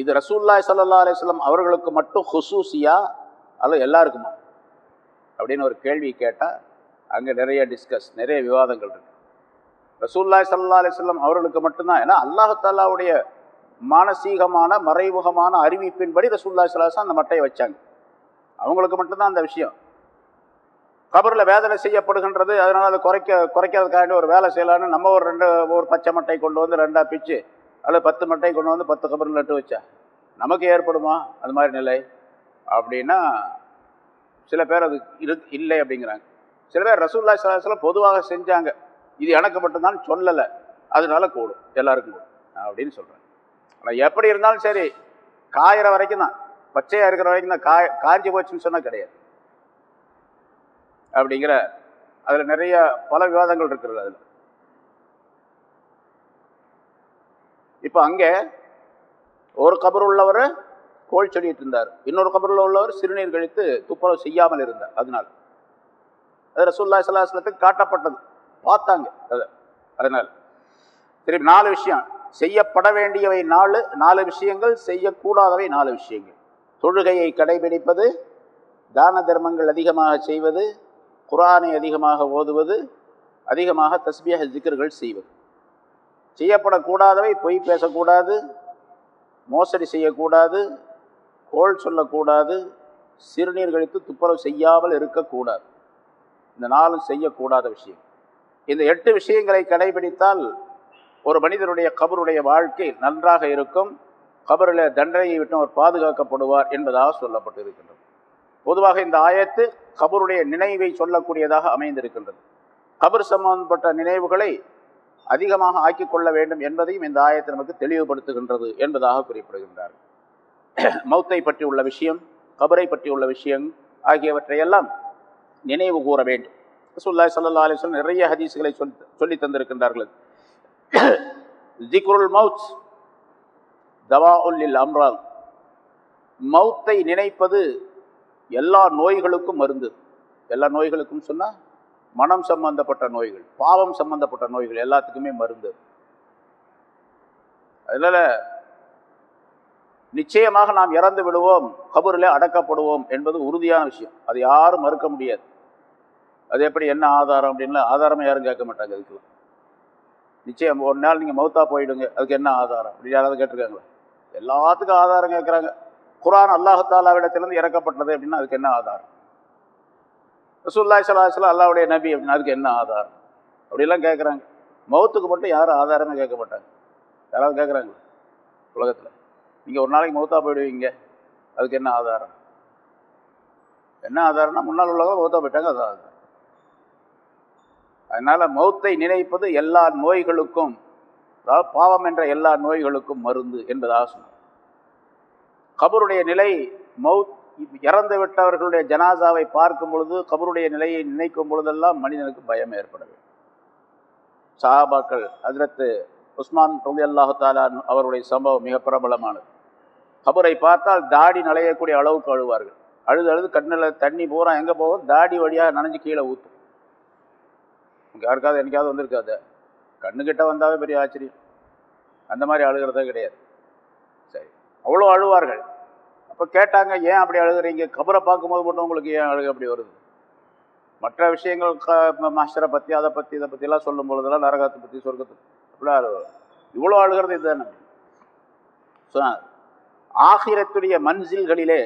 இது ரசூல்லாய் சல்லா அலிஸ்லாம் அவர்களுக்கு மட்டும் ஹுசூசியா அல்ல எல்லாருக்குமா? அப்படின்னு ஒரு கேள்வி கேட்டால் அங்கே நிறைய டிஸ்கஸ் நிறைய விவாதங்கள் இருக்கு. ரசூல்லாய் சல்லா அலிஸ்லாம் அவர்களுக்கு மட்டும்தான் ஏன்னா அல்லாஹாலாவுடைய மானசீகமான மறைமுகமான அறிவிப்பின்படி ரசூல்லாய் சலாசம் அந்த மட்டையை வச்சாங்க. அவங்களுக்கு மட்டும்தான் அந்த விஷயம். கபரில் வேதனை செய்யப்படுகின்றது அதனால் அதை குறைக்க குறைக்கிறதுக்காண்டி ஒரு வேலை செய்யலான்னு நம்ம ஒரு ரெண்டு ஒரு பச்சை மட்டை கொண்டு வந்து ரெண்டாக பிச்சு அல்லது பத்து மட்டை கொண்டு வந்து பத்து கபரில் நட்டு வச்சா நமக்கு ஏற்படுமா? அது மாதிரி நிலை. அப்படின்னா சில பேர் அது இரு இல்லை அப்படிங்கிறாங்க. சில பேர் ரசூல்லா சலாஹலம் பொதுவாக செஞ்சாங்க. இது எனக்கு மட்டும்தான் சொல்லலை. அதனால கூடும். எல்லாருக்கும் கூடும். அப்படின்னு சொல்கிறேன் ஆனால் எப்படி இருந்தாலும் சரி காயிற வரைக்கும் தான். பச்சையாக இருக்கிற வரைக்கும் தான். காய் காஞ்சி போச்சுன்னு சொன்னால் கிடையாது. அப்படிங்கிற அதில் நிறைய பல விவாதங்கள் இருக்கிறது அதில். இப்போ அங்கே ஒரு கபர் உள்ளவர் கோல் சொல்லிட்டு இருந்தார். இன்னொரு கபரில் உள்ளவர் சிறுநீர் கழித்து துப்புரவு செய்யாமல் இருந்தார். அதனால் அது ரசூல்லா சலாஹலத்துக்கு காட்டப்பட்டது. பார்த்தாங்க அதை. அதனால் திரும்பி நாலு விஷயம். செய்யப்பட வேண்டியவை நாலு நாலு விஷயங்கள். செய்யக்கூடாதவை நாலு விஷயங்கள். தொழுகையை கடைபிடிப்பது தான தர்மங்கள் அதிகமாக செய்வது குரானை அதிகமாக ஓதுவது அதிகமாக தஸ்பியாக ஜிக்கர்கள் செய்வது. செய்யப்படக்கூடாதவை பொய் பேசக்கூடாது மோசடி செய்யக்கூடாது கோள் சொல்லக்கூடாது சிறுநீர் கழித்து துப்புரவு செய்யாமல் இருக்கக்கூடாது. இந்த நாளும் செய்யக்கூடாத விஷயம். இந்த எட்டு விஷயங்களை கடைபிடித்தால் ஒரு மனிதனுடைய கபருடைய வாழ்க்கை நன்றாக இருக்கும். கபரில் தண்டனையை விட்டு அவர் பாதுகாக்கப்படுவார் என்பதாக சொல்லப்பட்டிருக்கின்றது. பொதுவாக இந்த ஆயத்து கபருடைய நினைவை சொல்லக்கூடியதாக அமைந்திருக்கின்றது. கபர் சம்பந்தப்பட்ட நினைவுகளை அதிகமாக ஆக்கிக் கொள்ள வேண்டும் என்பதையும் இந்த ஆயத்தை நமக்கு தெளிவுபடுத்துகின்றது என்பதாக குறிப்பிடுகின்றார் மௌத்தை பற்றி உள்ள விஷயம் கபரை பற்றி உள்ள விஷயம் ஆகியவற்றையெல்லாம் நினைவு கூற வேண்டும். ரசூல்லா சல்லா அலிஸ்லாம் நிறைய ஹதீஸ்களை சொல் சொல்லி தந்திருக்கின்றார்கள். ஜிக்ருல் மவுத் தவா உல்லில் அம்ரால் மௌத்தை நினைப்பது எல்லா நோய்களுக்கும் மருந்து. எல்லா நோய்களுக்கும் சொன்னால் மனம் சம்பந்தப்பட்ட நோய்கள் பாவம் சம்பந்தப்பட்ட நோய்கள் எல்லாத்துக்குமே மருந்து. அதனால நிச்சயமாக நாம் இறந்து விடுவோம் கபூரில் அடக்கப்படுவோம் என்பது உறுதியான விஷயம். அது யாரும் மறுக்க முடியாது. அது எப்படி என்ன ஆதாரம் அப்படின்லாம் ஆதாரமே யாரும் கேட்க மாட்டாங்க அதுக்கெல்லாம் நிச்சயம் ஒரு நாள் நீங்கள் மௌத்தா போயிடுங்க அதுக்கு என்ன ஆதாரம்? அப்படி யாராவது கேட்டிருக்காங்களா? எல்லாத்துக்கும் ஆதாரம் கேட்குறாங்க. குரான் அல்லாஹாலாவிடத்திலிருந்து இறக்கப்பட்டது அப்படின்னா அதுக்கு என்ன ஆதாரம்? ரசூல்லாய் சலாஹலாம் அல்லாவுடைய நபி அப்படின்னா அதுக்கு என்ன ஆதாரம்? அப்படிலாம் கேட்குறாங்க. மௌத்துக்கு மட்டும் யாரும் ஆதாரமே கேட்க மாட்டாங்க. யாராவது கேட்குறாங்க உலகத்தில். நீங்கள் ஒரு நாளைக்கு மௌத்தா போயிடுவீங்க. அதுக்கு என்ன ஆதாரம்? என்ன ஆதாரம்னா முன்னால் உள்ளவங்க மௌத்தா போயிட்டாங்க அது. ஆதாரம் அதனால் மௌத்தை நினைப்பது எல்லா நோய்களுக்கும் அதாவது பாவம் என்ற எல்லா நோய்களுக்கும் மருந்து என்பதாக சொன்னார். கபருடைய நிலை மவுத் இறந்து விட்டவர்களுடைய ஜனாசாவை பார்க்கும் பொழுது கபருடைய நிலையை நினைக்கும் பொழுதெல்லாம் மனிதனுக்கு பயம் ஏற்பட வேண்டும் அதிரத்து உஸ்மான் ரவி அல்லாஹு தாலா அவருடைய சம்பவம் மிக பிரபலமானது. கபரை பார்த்தால் தாடி நலையக்கூடிய அளவுக்கு அழுவார்கள். அழுது அழுது கண்ணில் தண்ணி பூரா எங்கே போகும் தாடி வழியாக நனைஞ்சு கீழே ஊற்றும் யாருக்காவது எனக்காவது வந்திருக்காது? கண்ணுக்கிட்ட வந்தாவே பெரிய ஆச்சரியம். அந்த மாதிரி அழுகிறதே கிடையாது. சரி அவ்வளோ அழுவார்கள். அப்போ கேட்டாங்க ஏன் அப்படி அழுகுறீங்க? கபரை பார்க்கும்போது மட்டும் உங்களுக்கு ஏன் அழுக அப்படி வருது? மற்ற விஷயங்கள் மாஸ்டரை பற்றி அதை பற்றி இதை பற்றிலாம் சொல்லும் பொழுதெல்லாம் நரகத்தை பற்றி சொர்க்கத்தை இப்படி இவ்வளோ அழுகிறது இதுதானே சொன்னார் ஆகிரத்துடைய மன்சில்களிலே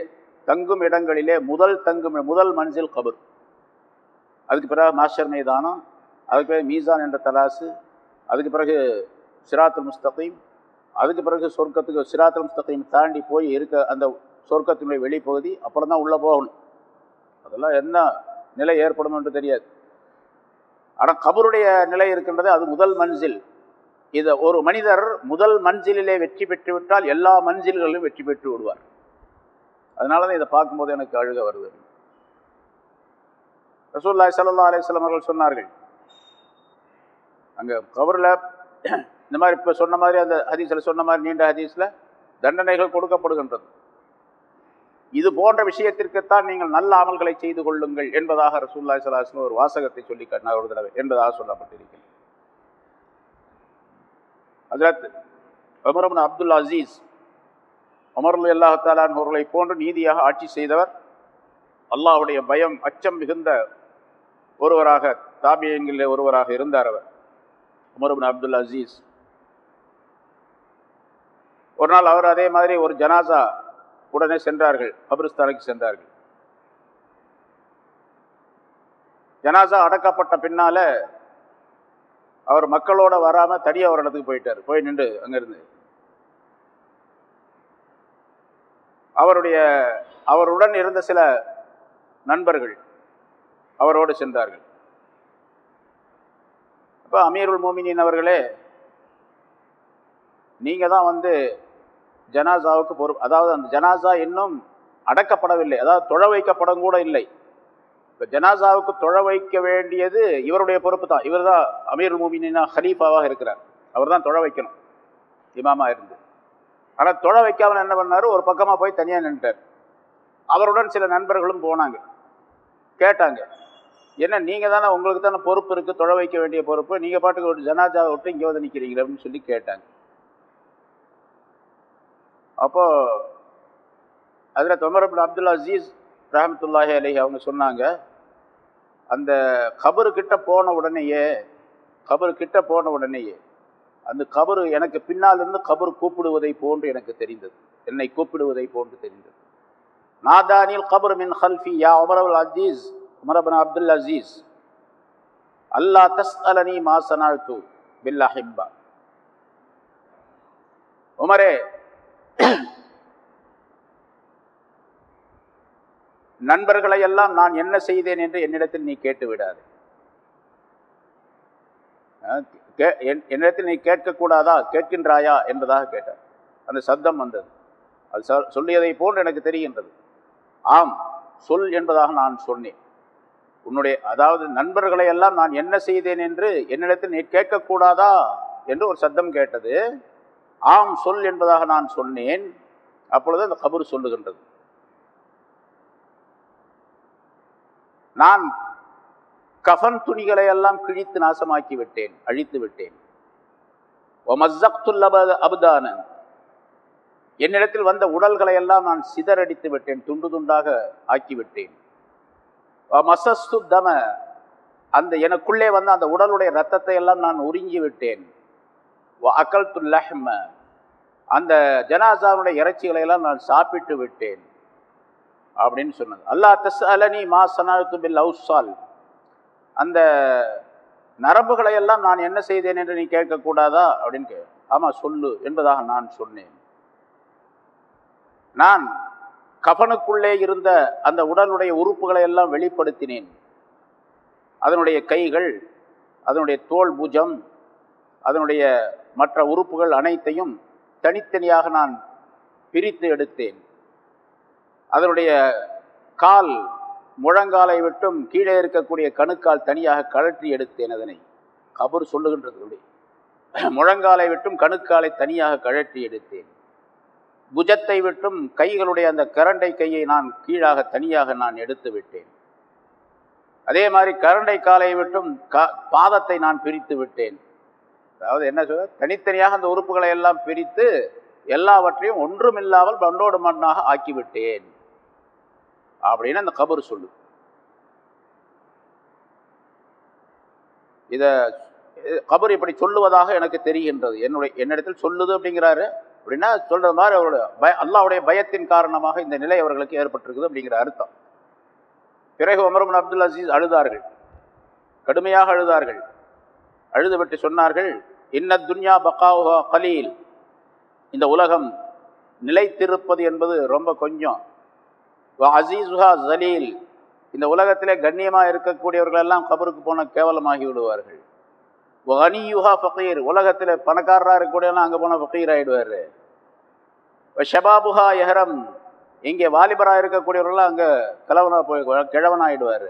தங்கும் இடங்களிலே முதல் தங்கும் முதல் மன்சில் கபர். அதுக்கு பிறகு மாஸ்டர் மைதானம் அதுக்கு பிறகு மீசான் என்ற தலாசு அதுக்கு பிறகு சிராத்துல் முஸ்தகீம் அதுக்கு பிறகு சொர்க்கத்துக்கு சிராத்துல் முஸ்தகீம் தாண்டி போய் இருக்க அந்த சொர்க்கத்தினுடைய வெளிப்பகுதி அப்புறம் தான் உள்ளே போகணும். அதெல்லாம் என்ன நிலை ஏற்படும் என்று தெரியாது. ஆனால் கபருடைய நிலை இருக்கின்றது அது முதல் மன்சில் இதை ஒரு மனிதர் முதல் மஞ்சிலே வெற்றி பெற்று விட்டால் எல்லா மஞ்சில்களிலும் வெற்றி பெற்று விடுவார். அதனால தான் இதை பார்க்கும்போது எனக்கு அழுக வருது. ரசூல்லாய் சல்லா அலிஸ்லாம் அவர்கள் சொன்னார்கள். அங்கே கவரில் இந்த மாதிரி இப்போ சொன்ன மாதிரி அந்த ஹதீஸில் சொன்ன மாதிரி நீண்ட ஹதீஸில் தண்டனைகள் கொடுக்கப்படுகின்றது. இது போன்ற விஷயத்திற்குத்தான் நீங்கள் நல்ல அமல்களை செய்து கொள்ளுங்கள் என்பதாக ரசூல்லாய் சலாஹ்லம் ஒரு வாசகத்தை சொல்லி காட்டினார் ஒரு தடவை என்பதாக சொல்லப்பட்டிருக்கிறது. ஹஜரத் அமரமன் அப்துல் அசீஸ் அமர்லு அல்லாஹாலான் அவர்களை போன்று நீதியாக ஆட்சி செய்தவர். அல்லாஹுடைய பயம் அச்சம் மிகுந்த ஒருவராக தாபியங்களில் ஒருவராக இருந்தார் அவர் உமர்பின் அப்துல் அசீஸ். ஒரு நாள் அவர் அதே மாதிரி ஒரு ஜனாசா உடனே சென்றார்கள் கபிரிஸ்தானுக்கு சென்றார்கள். ஜனாசா அடக்கப்பட்ட பின்னால அவர் மக்களோட வராம தனியாக ஒரு இடத்துக்கு போயிட்டார். போய் நின்று அங்கிருந்து. அவருடைய அவருடன் இருந்த சில நண்பர்கள் அவரோடு சென்றார்கள். அப்போ அமீருல் மோமினின் அவர்களே நீங்கள் தான் வந்து ஜனாசாவுக்கு பொறுப்பு அதாவது அந்த ஜனாசா இன்னும் அடக்கப்படவில்லை. அதாவது தொழ வைக்கப்படம் கூட இல்லை. இப்போ ஜனாசாவுக்கு தொழ வைக்க வேண்டியது இவருடைய பொறுப்பு தான். இவர் தான் அமீர் மோமினா ஹலீஃபாவாக இருக்கிறார். அவர் தான் தொழ வைக்கணும். இமாமா இருந்து. ஆனால் தொழ வைக்காமல் என்ன பண்ணார்? ஒரு பக்கமாக போய் தனியாக நின்றார் அவருடன் சில நண்பர்களும் போனாங்க. கேட்டாங்க என்ன நீங்கள் தானே உங்களுக்கு தானே பொறுப்பு இருக்குது தொழ வைக்க வேண்டிய பொறுப்பு. நீங்கள் பாட்டுக்கு ஒரு ஜனாஜாவை விட்டு இங்கே வந்து நிற்கிறீங்க அப்படின்னு சொல்லி கேட்டாங்க. அப்போது அதில் தொமரபின் அப்துல் அசீஸ் ரஹமத்துல்லாஹி அலஹி அவங்க சொன்னாங்க அந்த கபரு கிட்ட போன உடனேயே கபரு கிட்ட போன உடனேயே அந்த கபரு எனக்கு பின்னால் இருந்து கபரு கூப்பிடுவதை போன்று எனக்கு தெரிந்தது. என்னை கூப்பிடுவதை போன்று தெரிந்தது. நாதானில் கபர் மின் ஹல்ஃபி யா உமரபுல் அஜீஸ் உமரபன் அப்துல் அசீஸ் அல்லா தஸ் அலனி மாசனால் தூ பில்லா ஹிப்பா உமரே நண்பர்களை எல்லாம் நான் என்ன செய்தேன் என்று என்னிடத்தில் நீ கேட்டு விடாது கே- என்- என்னிடத்தில் நீ கேட்கக்கூடாதா? கேட்கின்றாயா? என்பதாக கேட்டார். அந்த சப்தம் வந்தது. அது சொல்லியதை போன்று எனக்கு தெரிகின்றது. ஆம் சொல் என்பதாக நான் சொன்னேன். உன்னுடைய அதாவது நண்பர்களை எல்லாம் நான் என்ன செய்தேன் என்று என்னிடத்தில் நீ கேட்கக்கூடாதா? என்று ஒரு சத்தம் கேட்டது. ஆம் சொல் என்பதாக நான் சொன்னேன். அப்பொழுது அந்த கபர் சொல்லுகின்றது. நான் கஃன் துணிகளை எல்லாம் கிழித்து நாசமாக்கி விட்டேன் அழித்து விட்டேன் ஒமஸ்ஸக்துல் அப- என்னிடத்தில் வந்த உடல்களை எல்லாம் நான் சிதறடித்து விட்டேன் துண்டு துண்டாக ஆக்கிவிட்டேன். மசஸ்து தம. அந்த எனக்குள்ளே வந்த அந்த உடலுடைய ரத்தத்தை எல்லாம் நான் உறிஞ்சி விட்டேன் அக்கல் லஹ்ம. அந்த ஜனாசாவுடைய இறைச்சிகளை எல்லாம் நான் சாப்பிட்டு விட்டேன் அப்படின்னு சொன்னது. அல்லாஹ் தஸ் அலனி மா சனாத்து பில் அவுசால். அந்த நரம்புகளை எல்லாம் நான் என்ன செய்தேன் என்று நீ கேட்கக்கூடாதா? அப்படின்னு கே ஆமாம் சொல்லு என்பதாக நான் சொன்னேன். நான் கபனுக்குள்ளே இருந்த அந்த உடலுடைய உறுப்புகளை எல்லாம் வெளிப்படுத்தினேன். அதனுடைய கைகள் அதனுடைய தோல் புஜம் அதனுடைய மற்ற உறுப்புகள் அனைத்தையும் தனித்தனியாக நான் பிரித்து எடுத்தேன். அதனுடைய கால் முழங்காலை விட்டும் கீழே இருக்கக்கூடிய கணுக்கால் தனியாக கழற்றி எடுத்தேன் அதனை கபர் சொல்லுகின்றது அப்படி. முழங்காலை விட்டும் கணுக்காலை தனியாக கழற்றி எடுத்தேன். புஜத்தை விட்டும் கைகளுடைய அந்த கரண்டை கையை நான் கீழாக தனியாக நான் எடுத்து விட்டேன். அதே மாதிரி கரண்டை காலை விட்டும் க பாதத்தை நான் பிரித்து விட்டேன். அதாவது என்ன சொல்ற? தனித்தனியாக அந்த உறுப்புகளை எல்லாம் பிரித்து எல்லாவற்றையும் ஒன்றுமில்லாமல் பண்டோடு மண்ணாக ஆக்கிவிட்டேன் அப்படின்னு அந்த கபர் சொல்லு இதை கபர் இப்படி சொல்லுவதாக எனக்கு தெரிகின்றது. என்னுடைய என்னிடத்தில் சொல்லுது அப்படிங்கிறாரு. அப்படின்னா சொல்றது மாதிரி அவருடைய பய அல்லாவுடைய பயத்தின் காரணமாக இந்த நிலை அவர்களுக்கு ஏற்பட்டிருக்குது அப்படிங்கிற அர்த்தம். பிறகு உமர்மன் அப்துல் அசீஸ் அழுதார்கள். கடுமையாக அழுதார்கள். அழுதுவிட்டு சொன்னார்கள் இன்ன துன்யா பக்காவுஹா கலீல். இந்த உலகம் நிலைத்திருப்பது என்பது ரொம்ப கொஞ்சம். அசீசுஹா ஜலீல். இந்த உலகத்திலே கண்ணியமாக இருக்கக்கூடியவர்கள் எல்லாம் கபருக்கு போனால் கேவலமாகி விடுவார்கள். வனியுஹா ஃபக்கீர் உலகத்தில் பணக்காரராக இருக்கக்கூடியவெல்லாம் அங்கே போனால் ஃபக்கீர் ஆகிடுவார் ஷபாபுஹா எஹரம். இங்கே வாலிபராக இருக்கக்கூடியவர்கள்லாம் அங்கே கிழவனாக போய் கிழவனாகிடுவார்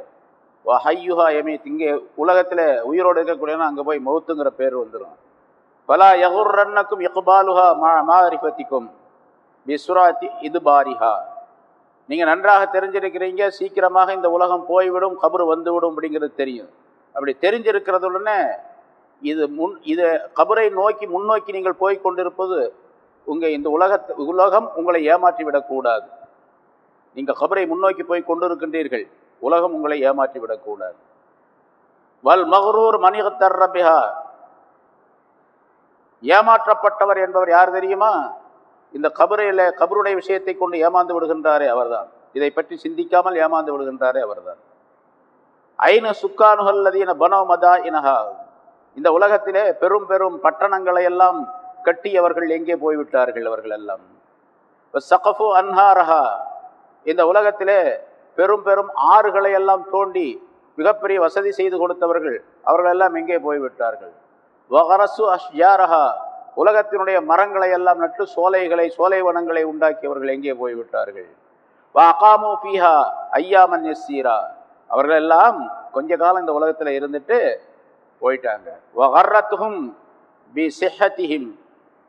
ஹையுஹா எமீத் இங்கே உலகத்தில் உயிரோடு இருக்கக்கூடியவனா அங்கே போய் மௌத்துங்கிற பேர் வந்துடும் பலா யகுர்ரன்னக்கும் இக்பாலுஹா மா மாரிஃபத்திக்கும். பிஸ்ராத்தி இது பாரிஹா நீங்கள் நன்றாக தெரிஞ்சிருக்கிறீங்க சீக்கிரமாக இந்த உலகம் போய்விடும் கபர் வந்துவிடும் அப்படிங்கிறது தெரியும். அப்படி தெரிஞ்சிருக்கிறதுடனே இது முன் இது கபரை நோக்கி முன்னோக்கி நீங்கள் போய் கொண்டிருப்பது உங்கள் இந்த உலகத்தை உலகம் உங்களை ஏமாற்றி விடக்கூடாது நீங்கள் கபரை முன்னோக்கி போய் கொண்டிருக்கின்றீர்கள் உலகம் உங்களை ஏமாற்றி விடக்கூடாது வல் மகரூர் மணிகத்தர் ரபிஹா ஏமாற்றப்பட்டவர் என்பவர் யார் தெரியுமா? இந்த கபரையில் கபருடைய விஷயத்தை கொண்டு ஏமாந்து விடுகின்றாரே அவர்தான். இதை பற்றி சிந்திக்காமல் ஏமாந்து விடுகின்றாரே அவர்தான். ஐன சுக்கானுகல்லதீன பனோ மதா இனஹா. இந்த உலகத்திலே பெரும் பெரும் பட்டணங்களை எல்லாம் கட்டியவர்கள் எங்கே போய்விட்டார்கள் அவர்கள் எல்லாம் சகஃபு அன்ஹாரஹா. இந்த உலகத்திலே பெரும் பெரும் ஆறுகளை எல்லாம் தோண்டி மிகப்பெரிய வசதி செய்து கொடுத்தவர்கள் அவர்கள் எல்லாம் எங்கே போய்விட்டார்கள்? வகரசு அஷ்யாரஹா உலகத்தினுடைய மரங்களை எல்லாம் நட்டு சோலைகளை சோலை வனங்களை உண்டாக்கியவர்கள் எங்கே போய்விட்டார்கள்? வாகாமு பீஹா ஐயாமன் எஸ்ஸீரா அவர்கள் எல்லாம் கொஞ்ச காலம் இந்த உலகத்தில் இருந்துட்டு போயிட்டாங்க. வகர்ரத்துகும் பி சிஹத்திஹிம்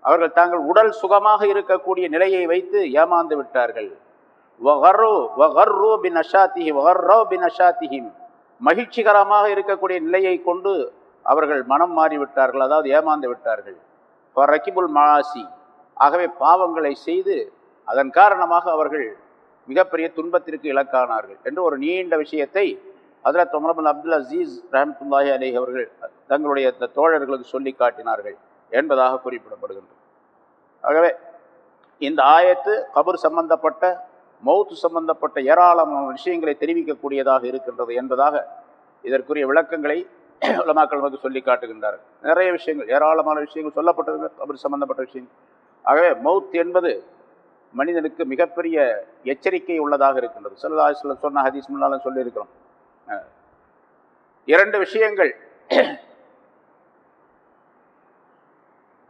அவர்கள் தாங்கள் உடல் சுகமாக இருக்கக்கூடிய நிலையை வைத்து ஏமாந்து விட்டார்கள். வகர்ரு வகர்ரு பின் அஷாத்திஹி வகர்ரோ பின் அஷாத்திஹிம் மகிழ்ச்சிகரமாக இருக்கக்கூடிய நிலையை கொண்டு அவர்கள் மனம் மாறிவிட்டார்கள் அதாவது ஏமாந்து விட்டார்கள். ரக்கிபுல் மாசி ஆகவே பாவங்களை செய்து அதன் காரணமாக அவர்கள் மிகப்பெரிய துன்பத்திற்கு இலக்கானார்கள் என்று ஒரு நீண்ட விஷயத்தை ஹதரத் தொமரபுல் அப்துல் அசீஸ் ரஹமத்துல்லாஹி அலி அவர்கள் தங்களுடைய தோழர்களுக்கு சொல்லி காட்டினார்கள் என்பதாக குறிப்பிடப்படுகின்றது. ஆகவே இந்த ஆயத்து கபர் சம்பந்தப்பட்ட மௌத்து சம்பந்தப்பட்ட ஏராளமான விஷயங்களை தெரிவிக்கக்கூடியதாக இருக்கின்றது என்பதாக இதற்குரிய விளக்கங்களை உலமாக்கள் வந்து சொல்லி காட்டுகின்றார்கள். நிறைய விஷயங்கள் ஏராளமான விஷயங்கள் சொல்லப்பட்டது அப்படி சம்பந்தப்பட்ட விஷயங்கள். ஆகவே மவுத் என்பது மனிதனுக்கு மிகப்பெரிய எச்சரிக்கை உள்ளதாக இருக்கின்றது. சொல்லா சொன்ன ஹதீஸ் முன்னாலும் சொல்லியிருக்கிறோம். இரண்டு விஷயங்கள்.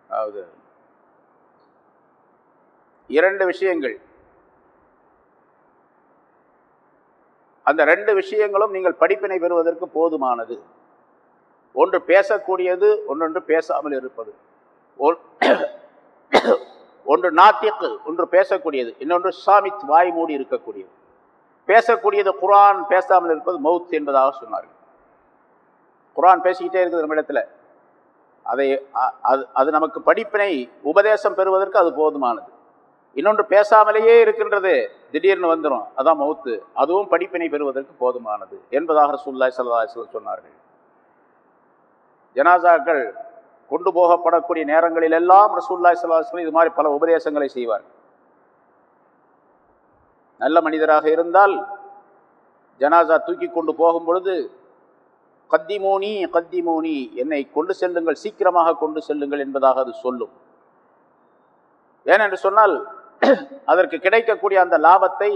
அதாவது இரண்டு விஷயங்கள். அந்த ரெண்டு விஷயங்களும் நீங்கள் படிப்பினை பெறுவதற்கு போதுமானது. ஒன்று பேசக்கூடியது ஒன்றொன்று பேசாமல் இருப்பது. ஒன்று நாத்தியக்கு ஒன்று பேசக்கூடியது இன்னொன்று சாமித் வாய் மூடி இருக்கக்கூடியது. பேசக்கூடியது குரான் பேசாமல் இருப்பது மவுத் என்பதாக சொன்னார்கள். குரான் பேசிக்கிட்டே இருக்குது நம்ம இடத்துல. அதை அ- அது அது நமக்கு படிப்பினை உபதேசம் பெறுவதற்கு அது போதுமானது. இன்னொன்று பேசாமலேயே இருக்கின்றது திடீர்னு வந்துடும் அதான் மவுத்து. அதுவும் படிப்பினை பெறுவதற்கு போதுமானது என்பதாக சொல்லாய் ஸல்லல்லாஹு சொன்னார்கள். ஜனாசாக்கள் கொண்டு போகப்படக்கூடிய நேரங்களில் எல்லாம் ரசூலுல்லாஹி ஸல்லல்லாஹு இது மாதிரி பல உபதேசங்களை செய்வார். நல்ல மனிதராக இருந்தால் ஜனாசா தூக்கி கொண்டு போகும் பொழுது கத்திமோனி கத்திமோனி என்னை கொண்டு செல்லுங்கள் சீக்கிரமாக கொண்டு செல்லுங்கள் என்பதாக அது சொல்லும். ஏனென்று சொன்னால் அதற்கு கிடைக்கக்கூடிய அந்த லாபத்தை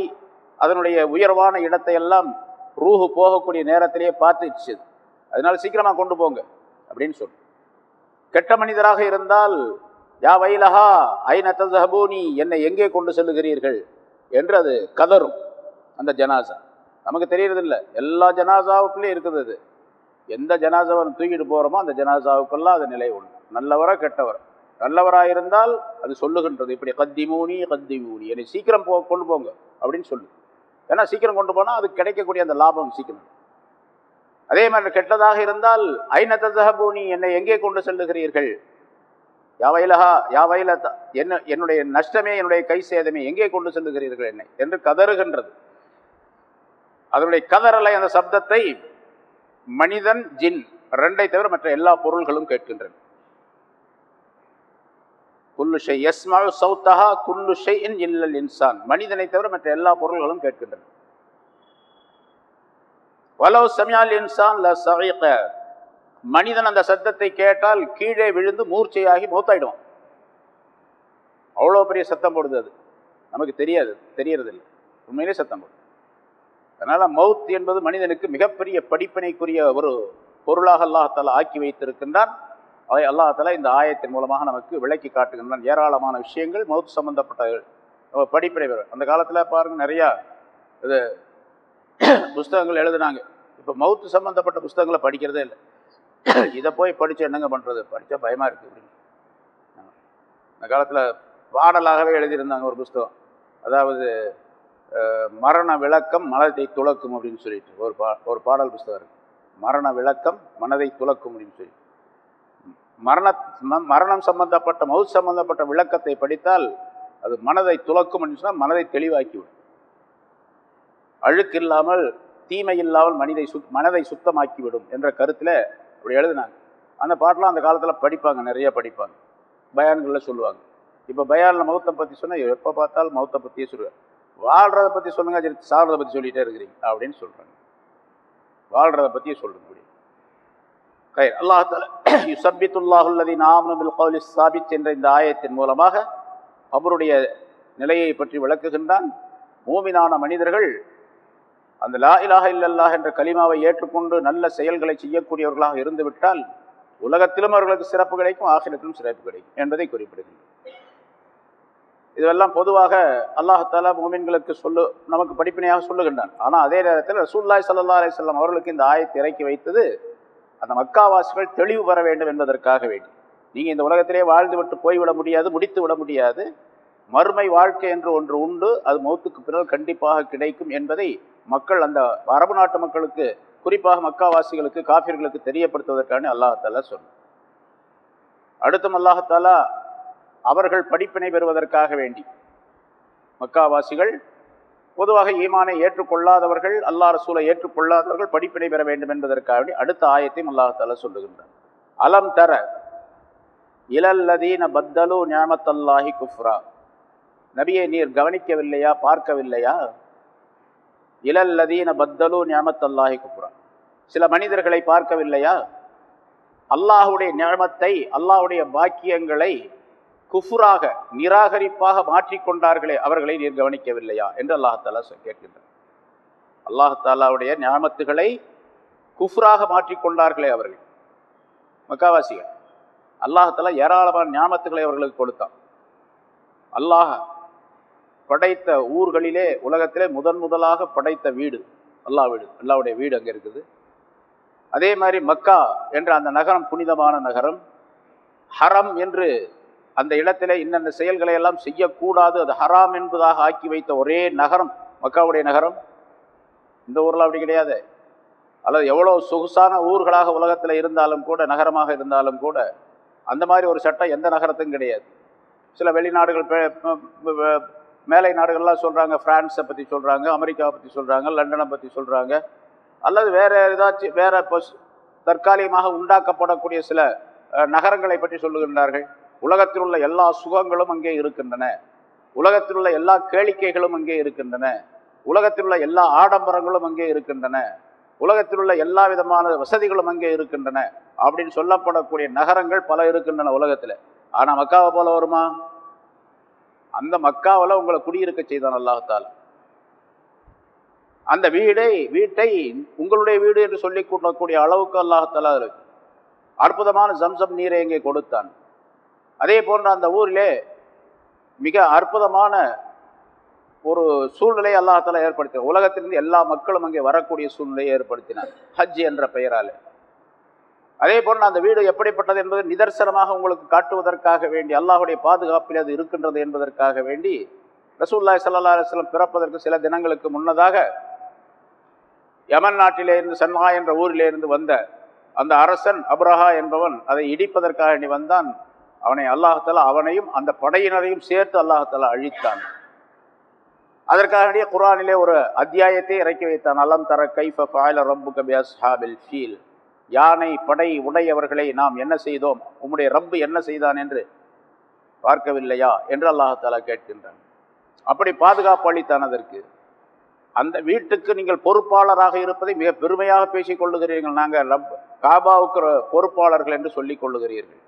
அதனுடைய உயர்வான இடத்தை எல்லாம் ரூஹு போகக்கூடிய நேரத்திலேயே பார்த்துச்சு அதனால சீக்கிரமாக கொண்டு போங்க. அப்படின்னு சொல்லும் கெட்ட மனிதராக இருந்தால் யா வைலஹா ஐன என்னை எங்கே கொண்டு செல்லுகிறீர்கள்? என்று அது கதரும் அந்த ஜனாசா. நமக்கு தெரியறதில்ல. எல்லா ஜனாசாவுக்குள்ளேயும் இருக்குது அது. எந்த ஜனாசாவை தூக்கிட்டு போகிறோமோ அந்த ஜனாசாவுக்கெல்லாம் அது நிலை உண்டு. நல்லவரா கெட்டவர். நல்லவராக இருந்தால் அது சொல்லுகின்றது. இப்படி கத்திமூனி கத்திமூனி. என்னை சீக்கிரம் போ கொண்டு போங்க அப்படின்னு சொல்லு. ஏன்னா சீக்கிரம் கொண்டு போனால் அது கிடைக்கக்கூடிய அந்த லாபம் சீக்கிரம். அதே மாதிரி கெட்டதாக இருந்தால் ஐநத்தூனி என்னை எங்கே கொண்டு செல்லுகிறீர்கள்? யாவைலஹா யாவைல என்ன என்னுடைய நஷ்டமே என்னுடைய கை சேதமே எங்கே கொண்டு செல்லுகிறீர்கள் என்னை? என்று கதறுகின்றது. அதனுடைய கதறலை அந்த சப்தத்தை மனிதன் ஜின் ரெண்டை தவிர மற்ற எல்லா பொருள்களும் கேட்கின்றன. குல்லுஷை எஸ்மால் சௌத்தஹா இன் இல்லல் இன்சான். மனிதனை தவிர மற்ற எல்லா பொருள்களும் கேட்கின்றன. வலோ சமியால் இன்சான் ல சவீக மனிதன் அந்த சத்தத்தை கேட்டால் கீழே விழுந்து மூர்ச்சையாகி மூத்தாயிடுவான். அவ்வளோ பெரிய சத்தம் போடுது அது. நமக்கு தெரியாது தெரியறதில்லை. உண்மையிலே சத்தம் போடுது. அதனால் மவுத் என்பது மனிதனுக்கு மிகப்பெரிய படிப்பினைக்குரிய ஒரு பொருளாக அல்லாஹால ஆக்கி வைத்திருக்கின்றான். அதை அல்லாஹால இந்த ஆயத்தின் மூலமாக நமக்கு விளக்கி காட்டுகின்றான். ஏராளமான விஷயங்கள் மவுத் சம்பந்தப்பட்ட படிப்பினை பெறும் அந்த காலத்தில் பாருங்கள் நிறையா இது புஸ்தகங்கள் எழுதுனாங்க. இப்போ மவுத்து சம்மந்தப்பட்ட புஸ்தகங்களை படிக்கிறதே இல்லை. இதை போய் படித்து என்னங்க பண்ணுறது படித்தா பயமாக இருக்குது அப்படின்னு அந்த காலத்தில் பாடலாகவே எழுதியிருந்தாங்க ஒரு புஸ்தகம். அதாவது மரண விளக்கம் மனதை துளக்கும் அப்படின்னு சொல்லிட்டு ஒரு பா ஒரு பாடல் புஸ்தகம் இருக்குது மரண விளக்கம் மனதை துளக்கும் அப்படின்னு சொல்லி. மரண ம- மரணம் சம்பந்தப்பட்ட மவுத் சம்பந்தப்பட்ட விளக்கத்தை படித்தால் அது மனதை துளக்கும் அப்படின்னு சொன்னால் மனதை தெளிவாக்கிவிடும். அழுக்கு இல்லாமல் தீமை இல்லாமல் மனிதை சுத் மனதை சுத்தமாக்கிவிடும் என்ற கருத்தில் அப்படி எழுதினாங்க. அந்த பாட்டெலாம் அந்த காலத்தில் படிப்பாங்க நிறைய படிப்பாங்க. பயான்களில் சொல்லுவாங்க. இப்போ பயானில் மௌத்தை பற்றி சொன்னால் எப்போ பார்த்தாலும் மௌத்தை பற்றியே சொல்லுவேன் வாழ்கிறத பற்றி சொல்லுங்க சரி சாகிறத பற்றி சொல்லிகிட்டே இருக்கிறீங்க அப்படின்னு சொல்கிறாங்க வாழ்கிறத பற்றியே சொல்லுங்க முடியும். கை அல்லாஹால யுசபித்துல்லாஹுல்லதி நாமனுபில் கௌலி சாபித் என்ற இந்த ஆயத்தின் மூலமாக அவருடைய நிலையை பற்றி விளக்குகின்றான். மூமினான மனிதர்கள் அந்த லா இலாக இல்லல்லாஹ் என்ற கலிமாவை ஏற்றுக்கொண்டு நல்ல செயல்களை செய்யக்கூடியவர்களாக இருந்துவிட்டால் உலகத்திலும் அவர்களுக்கு சிறப்பு கிடைக்கும் ஆகிலத்திலும் சிறப்பு கிடைக்கும் என்பதை குறிப்பிடுகின்றனர் இதெல்லாம் பொதுவாக அல்லாஹாலா மோமின்களுக்கு சொல்லு நமக்கு படிப்பினையாக சொல்லுகின்றான். ஆனால் அதே நேரத்தில் ரசூல்லாய் சல்லா அலிஸ்லாம் அவர்களுக்கு இந்த ஆயத்தை இறக்கி வைத்தது அந்த மக்காவாசிகள் தெளிவு பெற வேண்டும் என்பதற்காக வேண்டி. நீங்கள் இந்த உலகத்திலே வாழ்ந்து விட்டு போய்விட முடியாது முடித்து விட முடியாது. மறுமை வாழ்க்கை என்று ஒன்று உண்டு அது மௌத்துக்கு பிறகு கண்டிப்பாக கிடைக்கும் என்பதை மக்கள் அந்த அரபு நாட்டு மக்களுக்கு குறிப்பாக மக்காவாசிகளுக்கு காஃபிர்களுக்கு தெரியப்படுத்துவதற்கான அல்லாஹாலா சொன்னார் அடுத்தும் அல்லாஹாலா அவர்கள் படிப்பினை பெறுவதற்காக வேண்டி மக்காவாசிகள் பொதுவாக ஈமானை ஏற்றுக்கொள்ளாதவர்கள் அல்லா ரசூலை ஏற்றுக்கொள்ளாதவர்கள் படிப்பினை பெற வேண்டும் என்பதற்காக வேண்டி அடுத்த ஆயத்தையும் அல்லாஹால சொல்லுகின்றார் அலம் தர இலல்லதீன பத்தலு ஞாமத்தல்லாஹி குஃப்ரா. நபியை நீர் கவனிக்கவில்லையா பார்க்கவில்லையா? இலல்லதீன பத்தலு ஞாமத்தல்லாஹி குஃப்ரா. சில மனிதர்களை பார்க்கவில்லையா? அல்லாஹுடைய நியமத்தை அல்லாஹுடைய பாக்கியங்களை குஃபுராக நிராகரிப்பாக மாற்றிக்கொண்டார்களே அவர்களை நீர் கவனிக்கவில்லையா? என்று அல்லாஹாலா கேட்கின்றார் அல்லாஹாலாவுடைய ஞாபத்துகளை குஃபுராக மாற்றிக்கொண்டார்களே அவர்கள். மக்காவாசிகள் அல்லாஹாலா ஏராளமான ஞாபத்துகளை அவர்களுக்கு கொடுத்தான். அல்லாஹ் படைத்த ஊர்களிலே உலகத்திலே முதன் முதலாக படைத்த வீடு அல்லா வீடு அல்லாவுடைய வீடு அங்கே இருக்குது. அதே மாதிரி மக்கா என்ற அந்த நகரம் புனிதமான நகரம். ஹரம் என்று அந்த இடத்திலே இன்னென்ன செயல்களை எல்லாம் செய்யக்கூடாது அது ஹராம் என்பதாக ஆக்கி வைத்த ஒரே நகரம் மக்காவுடைய நகரம். இந்த ஊரில் அப்படி கிடையாது. அல்லது எவ்வளோ சொகுசான ஊர்களாக உலகத்தில் இருந்தாலும் கூட நகரமாக இருந்தாலும் கூட அந்த மாதிரி ஒரு சட்டம் எந்த நகரத்துக்கும் கிடையாது. சில வெளிநாடுகள் மேலை நாடுகள்லாம் சொல்கிறாங்க ஃப்ரான்ஸை பற்றி சொல்கிறாங்க அமெரிக்காவை பற்றி சொல்கிறாங்க லண்டனை பற்றி சொல்கிறாங்க அல்லது வேறு ஏதாச்சும் வேறு இப்போ தற்காலிகமாக உண்டாக்கப்படக்கூடிய சில நகரங்களை பற்றி சொல்லுகின்றார்கள். உலகத்தில் உள்ள எல்லா சுகங்களும் அங்கே இருக்கின்றன. உலகத்தில் உள்ள எல்லா கேளிக்கைகளும் அங்கே இருக்கின்றன. உலகத்தில் உள்ள எல்லா ஆடம்பரங்களும் அங்கே இருக்கின்றன. உலகத்தில் உள்ள எல்லா விதமான வசதிகளும் அங்கே இருக்கின்றன. அப்படின்னு சொல்லப்படக்கூடிய நகரங்கள் பல இருக்கின்றன உலகத்தில். ஆனால் மக்காவை போல வருமா? அந்த மக்காவில் உங்களை குடியிருக்க செய்தான் அல்லாஹால அந்த வீடை வீட்டை உங்களுடைய வீடு என்று சொல்லி கூட்டக்கூடிய அளவுக்கு அல்லாஹாலா இருக்கு. அற்புதமான சம்சம் நீரை இங்கே கொடுத்தான். அதே போன்ற அந்த ஊரிலே மிக அற்புதமான ஒரு சூழ்நிலையை அல்லாஹால ஏற்படுத்தினார். உலகத்திலிருந்து எல்லா மக்களும் அங்கே வரக்கூடிய சூழ்நிலையை ஏற்படுத்தினார். ஹஜ் என்ற பெயராலே. அதே போல் அந்த வீடு எப்படிப்பட்டது என்பது நிதர்சனமாக உங்களுக்கு காட்டுவதற்காக வேண்டி அல்லாஹுடைய பாதுகாப்பில் அது இருக்கின்றது என்பதற்காக வேண்டி ரசூல்லாய் சல்லா அலுவலம் பிறப்பதற்கு சில தினங்களுக்கு முன்னதாக யமன் நாட்டிலே இருந்து சன்னா என்ற ஊரிலே இருந்து வந்த அந்த அரசன் அப்ரஹா என்பவன் அதை இடிப்பதற்காக நீ வந்தான். அவனை அல்லாஹாலா அவனையும் அந்த படையினரையும் சேர்த்து அல்லாஹாலா அழித்தான். அதற்காக வேண்டிய குரானிலே ஒரு அத்தியாயத்தை இறக்கி வைத்தான். அலம் தர கைஃப ஃபாயில ரப்பு கபியாஸ் ஹாபில் ஃபீல். யானை படை உடையவர்களை நாம் என்ன செய்தோம்? உம்முடைய ரப்பு என்ன செய்தான் என்று? பார்க்கவில்லையா? என்று அல்லாஹாலா கேட்கின்றான். அப்படி பாதுகாப்பு அளித்தானதற்கு அந்த வீட்டுக்கு நீங்கள் பொறுப்பாளராக இருப்பதை மிக பெருமையாக பேசிக் கொள்ளுகிறீர்கள் நாங்கள் ரப் காபாவுக்கு பொறுப்பாளர்கள் என்று சொல்லிக் கொள்ளுகிறீர்கள்.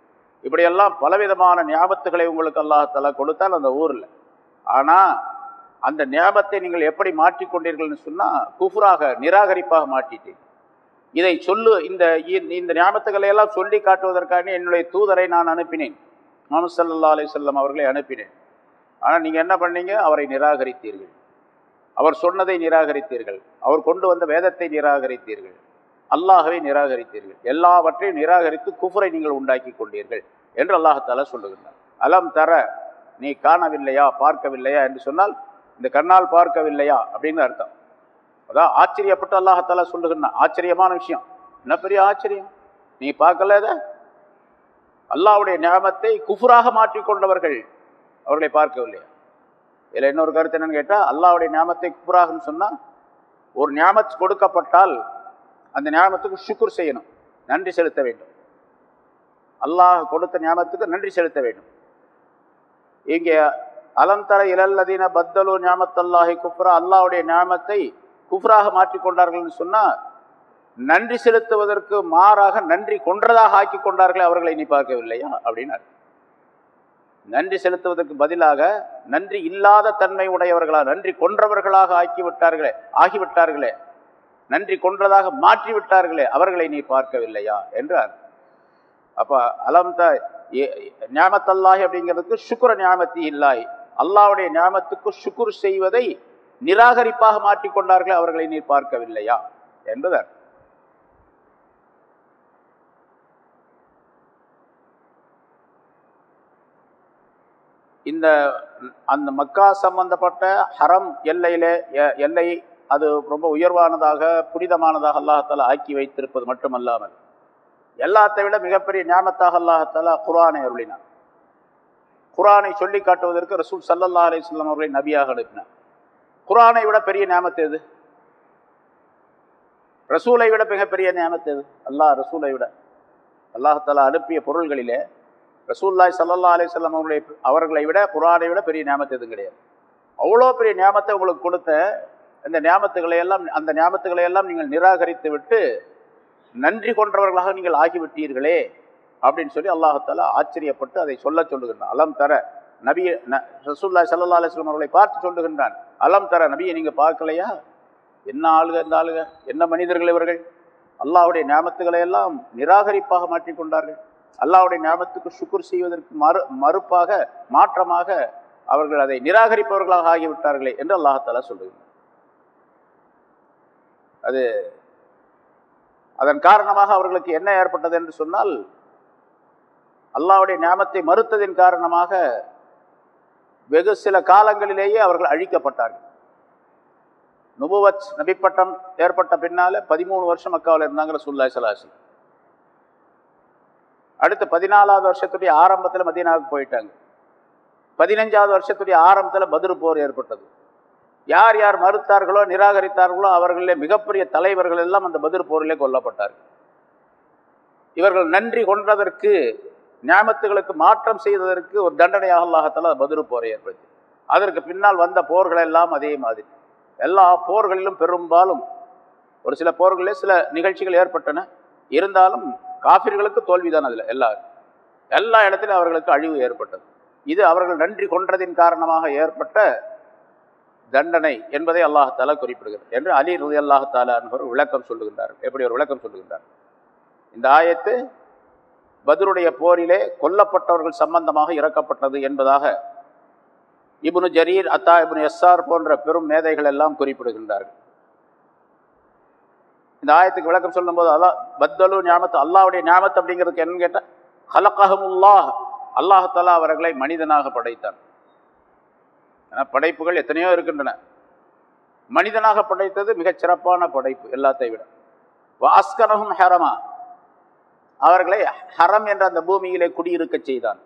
இப்படியெல்லாம் பலவிதமான ஞாபகத்துகளை உங்களுக்கு அல்லாஹாலா கொடுத்தால் அந்த ஊரில். ஆனால் அந்த ஞாபகத்தை நீங்கள் எப்படி மாற்றிக்கொண்டீர்கள்னு சொன்னால் குஃப்ராக நிராகரிப்பாக மாற்றிட்டீங்க இதை சொல்லு இந்த இந்த ஞாபகத்துக்களை எல்லாம் சொல்லி காட்டுவதற்காக என்னுடைய தூதரை நான் அனுப்பினேன். முகமது சல்லா அலி சொல்லம் அவர்களை அனுப்பினேன். ஆனால் நீங்கள் என்ன பண்ணீங்க? அவரை நிராகரித்தீர்கள். அவர் சொன்னதை நிராகரித்தீர்கள். அவர் கொண்டு வந்த வேதத்தை நிராகரித்தீர்கள். அல்லாஹவை நிராகரித்தீர்கள். எல்லாவற்றையும் நிராகரித்து குஃபரை நீங்கள் உண்டாக்கி கொண்டீர்கள் என்று அல்லாஹால சொல்லுகின்றார் அலம் தர நீ காணவில்லையா? பார்க்கவில்லையா? என்று சொன்னால் இந்த கண்ணால் பார்க்கவில்லையா? அப்படின்னு அர்த்தம். அதான் ஆச்சரியப்பட்டு அல்லாஹால சொல்லுகிறான் ஆச்சரியமான விஷயம். என்ன பெரிய ஆச்சரியம்? நீ பார்க்கல இதை? அல்லாவுடைய ஞாபகத்தை குஃபுராக மாற்றிக்கொண்டவர்கள் அவர்களை பார்க்கவில்லையா இதில் இன்னொரு கருத்து என்னன்னு கேட்டால் அல்லாவுடைய ஞாபகத்தை குஃபுராகன்னு சொன்னால் ஒரு ஞாபத் கொடுக்கப்பட்டால் அந்த ஞாபகத்துக்கு சுக்குர் செய்யணும். நன்றி செலுத்த வேண்டும். அல்லாஹ் கொடுத்த ஞாபகத்துக்கு நன்றி செலுத்த வேண்டும். இங்கே அலந்தர இலல்லதீன பத்தலு ஞாபத்தல்லாஹி குஃப்ரா அல்லாவுடைய ஞாபத்தை குஃப்ராக மாற்றிக்கொண்டார்கள்னு சொன்னால் நன்றி செலுத்துவதற்கு மாறாக நன்றி கொன்றதாக ஆக்கி கொண்டார்களே அவர்களை நீ பார்க்கவில்லையா? அப்படின்னார் நன்றி செலுத்துவதற்கு பதிலாக நன்றி இல்லாத தன்மை உடையவர்களா நன்றி கொன்றவர்களாக ஆக்கிவிட்டார்களே ஆகிவிட்டார்களே நன்றி கொன்றதாக மாற்றி விட்டார்களே அவர்களை நீ பார்க்கவில்லையா? என்றார் அப்போ அலம் த ஞாபத்தல்லாஹி அப்படிங்கிறதுக்கு சுக்குர ஞாபத்தி இல்லாய். அல்லாவுடைய ஞாபத்துக்கு சுக்குர் செய்வதை நிராகரிப்பாக மாற்றிக்கொண்டார்கள் அவர்களை நீர் பார்க்கவில்லையா? என்பதர் இந்த அந்த மக்கா சம்பந்தப்பட்ட ஹரம் எல்லையில எல்லை அது ரொம்ப உயர்வானதாக புனிதமானதாக அல்லாஹால ஆக்கி வைத்திருப்பது மட்டுமல்லாமல் எல்லாத்தை விட மிகப்பெரிய ஞாபகத்தாக அல்லாஹால குரானை அருளினார் குரானை சொல்லி காட்டுவதற்கு ரசூல் சல்லல்லா அலிஸ்லாம் அவர்களை நபியாக அனுப்பினார் குரானை விட பெரிய நியமத்து எது? ரசூலை விட மிகப்பெரிய நியமத்து எது? அல்லாஹ் ரசூலை விட. அல்லாஹாலா அனுப்பிய பொருள்களிலே ரசூல்லாய் சல்லல்லா அலிசல்லாம் அவர்களை அவர்களை விட குரானை விட பெரிய நியமத்து எதுவும் கிடையாது. அவ்வளோ பெரிய நியமத்தை உங்களுக்கு கொடுத்த இந்த நியமத்துக்களை எல்லாம் அந்த நியமத்துக்களை எல்லாம் நீங்கள் நிராகரித்து விட்டு நன்றி கொன்றவர்களாக நீங்கள் ஆகிவிட்டீர்களே அப்படின்னு சொல்லி அல்லாஹத்தால ஆச்சரியப்பட்டு அதை சொல்ல சொல்லுகின்றான். அலம் தர நபிய ரசூல்லா சல்லா அலிஸ்லாம் அவர்களை பார்த்து சொல்லுகின்றான். அலம் தர நபியை நீங்கள் பார்க்கலையா? என்ன ஆளுக இந்த ஆளுக? என்ன மனிதர்கள் இவர்கள்? அல்லாஹுடைய ஞாபத்துக்களை எல்லாம் நிராகரிப்பாக மாற்றிக்கொண்டார்கள் அல்லாவுடைய ஞாபத்துக்கு சுக்குர் செய்வதற்கு மறு மறுப்பாக மாற்றமாக அவர்கள் அதை நிராகரிப்பவர்களாக ஆகிவிட்டார்களே என்று அல்லாஹாலா சொல்லுகிறார் அது அதன் காரணமாக அவர்களுக்கு என்ன ஏற்பட்டது என்று சொன்னால் அல்லாவுடைய ஞாபத்தை மறுத்ததின் காரணமாக வெகு சில காலங்களிலேயே அவர்கள் அழிக்கப்பட்டார்கள். நுபுவத் நபிப்பட்டம் ஏற்பட்ட பின்னால பதிமூணு வருஷம் மக்காவில் இருந்தாங்க ரசூல்லா சலாசி அடுத்து பதினாலாவது வருஷத்துடைய ஆரம்பத்தில் மதீனாவுக்கு போயிட்டாங்க. பதினஞ்சாவது வருஷத்துடைய ஆரம்பத்தில் பதிரு போர் ஏற்பட்டது. யார் யார் மறுத்தார்களோ நிராகரித்தார்களோ அவர்களிலே மிகப்பெரிய தலைவர்கள் எல்லாம் அந்த பதிர் போரிலே கொல்லப்பட்டார்கள். இவர்கள் நன்றி கொண்டதற்கு ஞாபகத்துகளுக்கு மாற்றம் செய்ததற்கு ஒரு தண்டனையாக அல்லாஹத்தால் பதிரு போரை ஏற்படுத்தி. அதற்கு பின்னால் வந்த போர்கள் எல்லாம் அதே மாதிரி. எல்லா போர்களிலும் பெரும்பாலும் ஒரு சில போர்களிலே சில நிகழ்ச்சிகள் ஏற்பட்டன. இருந்தாலும் காஃபிர்களுக்கு தோல்விதான் அதில் எல்லா எல்லா இடத்திலும் அவர்களுக்கு அழிவு ஏற்பட்டது. இது அவர்கள் நன்றி கொன்றதின் காரணமாக ஏற்பட்ட தண்டனை என்பதை அல்லாஹாலா குறிப்பிடுகிறது என்று அலி ருதி அல்லாஹாலா என்பவர் விளக்கம் சொல்லுகின்றார் எப்படி ஒரு விளக்கம் சொல்லுகின்றார்? இந்த ஆயத்து பதருடைய போரிலே கொல்லப்பட்டவர்கள் சம்பந்தமாக இறக்கப்பட்டது என்பதாக இப்னு ஜரீர் அத்தா இப்னு எஸ்ஆர் போன்ற பெரும் மேதைகள் எல்லாம் குறிப்பிடுகின்றார்கள். இந்த ஆயத்துக்கு விளக்கம் சொல்லும்போது அல்லா பத்தலு ஞாபத்து அல்லாவுடைய ஞாபத்து அப்படிங்கிறதுக்கு என்னன்னு கேட்டால் ஹலக்கஹமுல்லாஹ். அல்லாஹாலா அவர்களை மனிதனாக படைத்தான். ஏன்னா படைப்புகள் எத்தனையோ இருக்கின்றன. மனிதனாக படைத்தது மிகச் சிறப்பான படைப்பு எல்லாத்தை விட. வாஸ்கனகும் ஹரமா. அவர்களை ஹரம் என்ற அந்த பூமியிலே குடியிருக்க செய்தான்.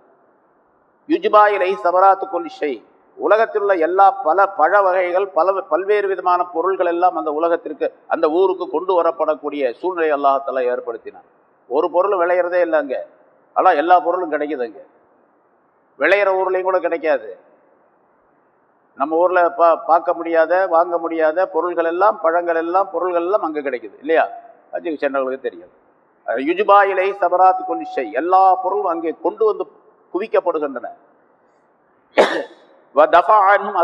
யுஜ்பாயிலை சபராத்து கொல்ஷை உலகத்தில் உள்ள எல்லா பல பழ வகைகள் பல பல்வேறு விதமான பொருள்கள் எல்லாம் அந்த உலகத்திற்கு அந்த ஊருக்கு கொண்டு வரப்படக்கூடிய சூழ்நிலை அல்லாஹத்தலா ஏற்படுத்தினான். ஒரு பொருள் விளையிறதே இல்லை அங்கே. ஆனால் எல்லா பொருளும் கிடைக்குது அங்கே. விளையிற ஊர்லேயும் கூட கிடைக்காது. நம்ம ஊரில் பா பார்க்க முடியாத வாங்க முடியாத பொருள்கள் எல்லாம் பழங்கள் எல்லாம் பொருள்கள் எல்லாம் அங்கே கிடைக்குது இல்லையா? அஞ்சு சென்றவர்களுக்கு தெரியும். யுஜுபாயிலை சபராத் கொல்லிஷை எல்லா பொருளும் அங்கே கொண்டு வந்து குவிக்கப்படுகின்றன.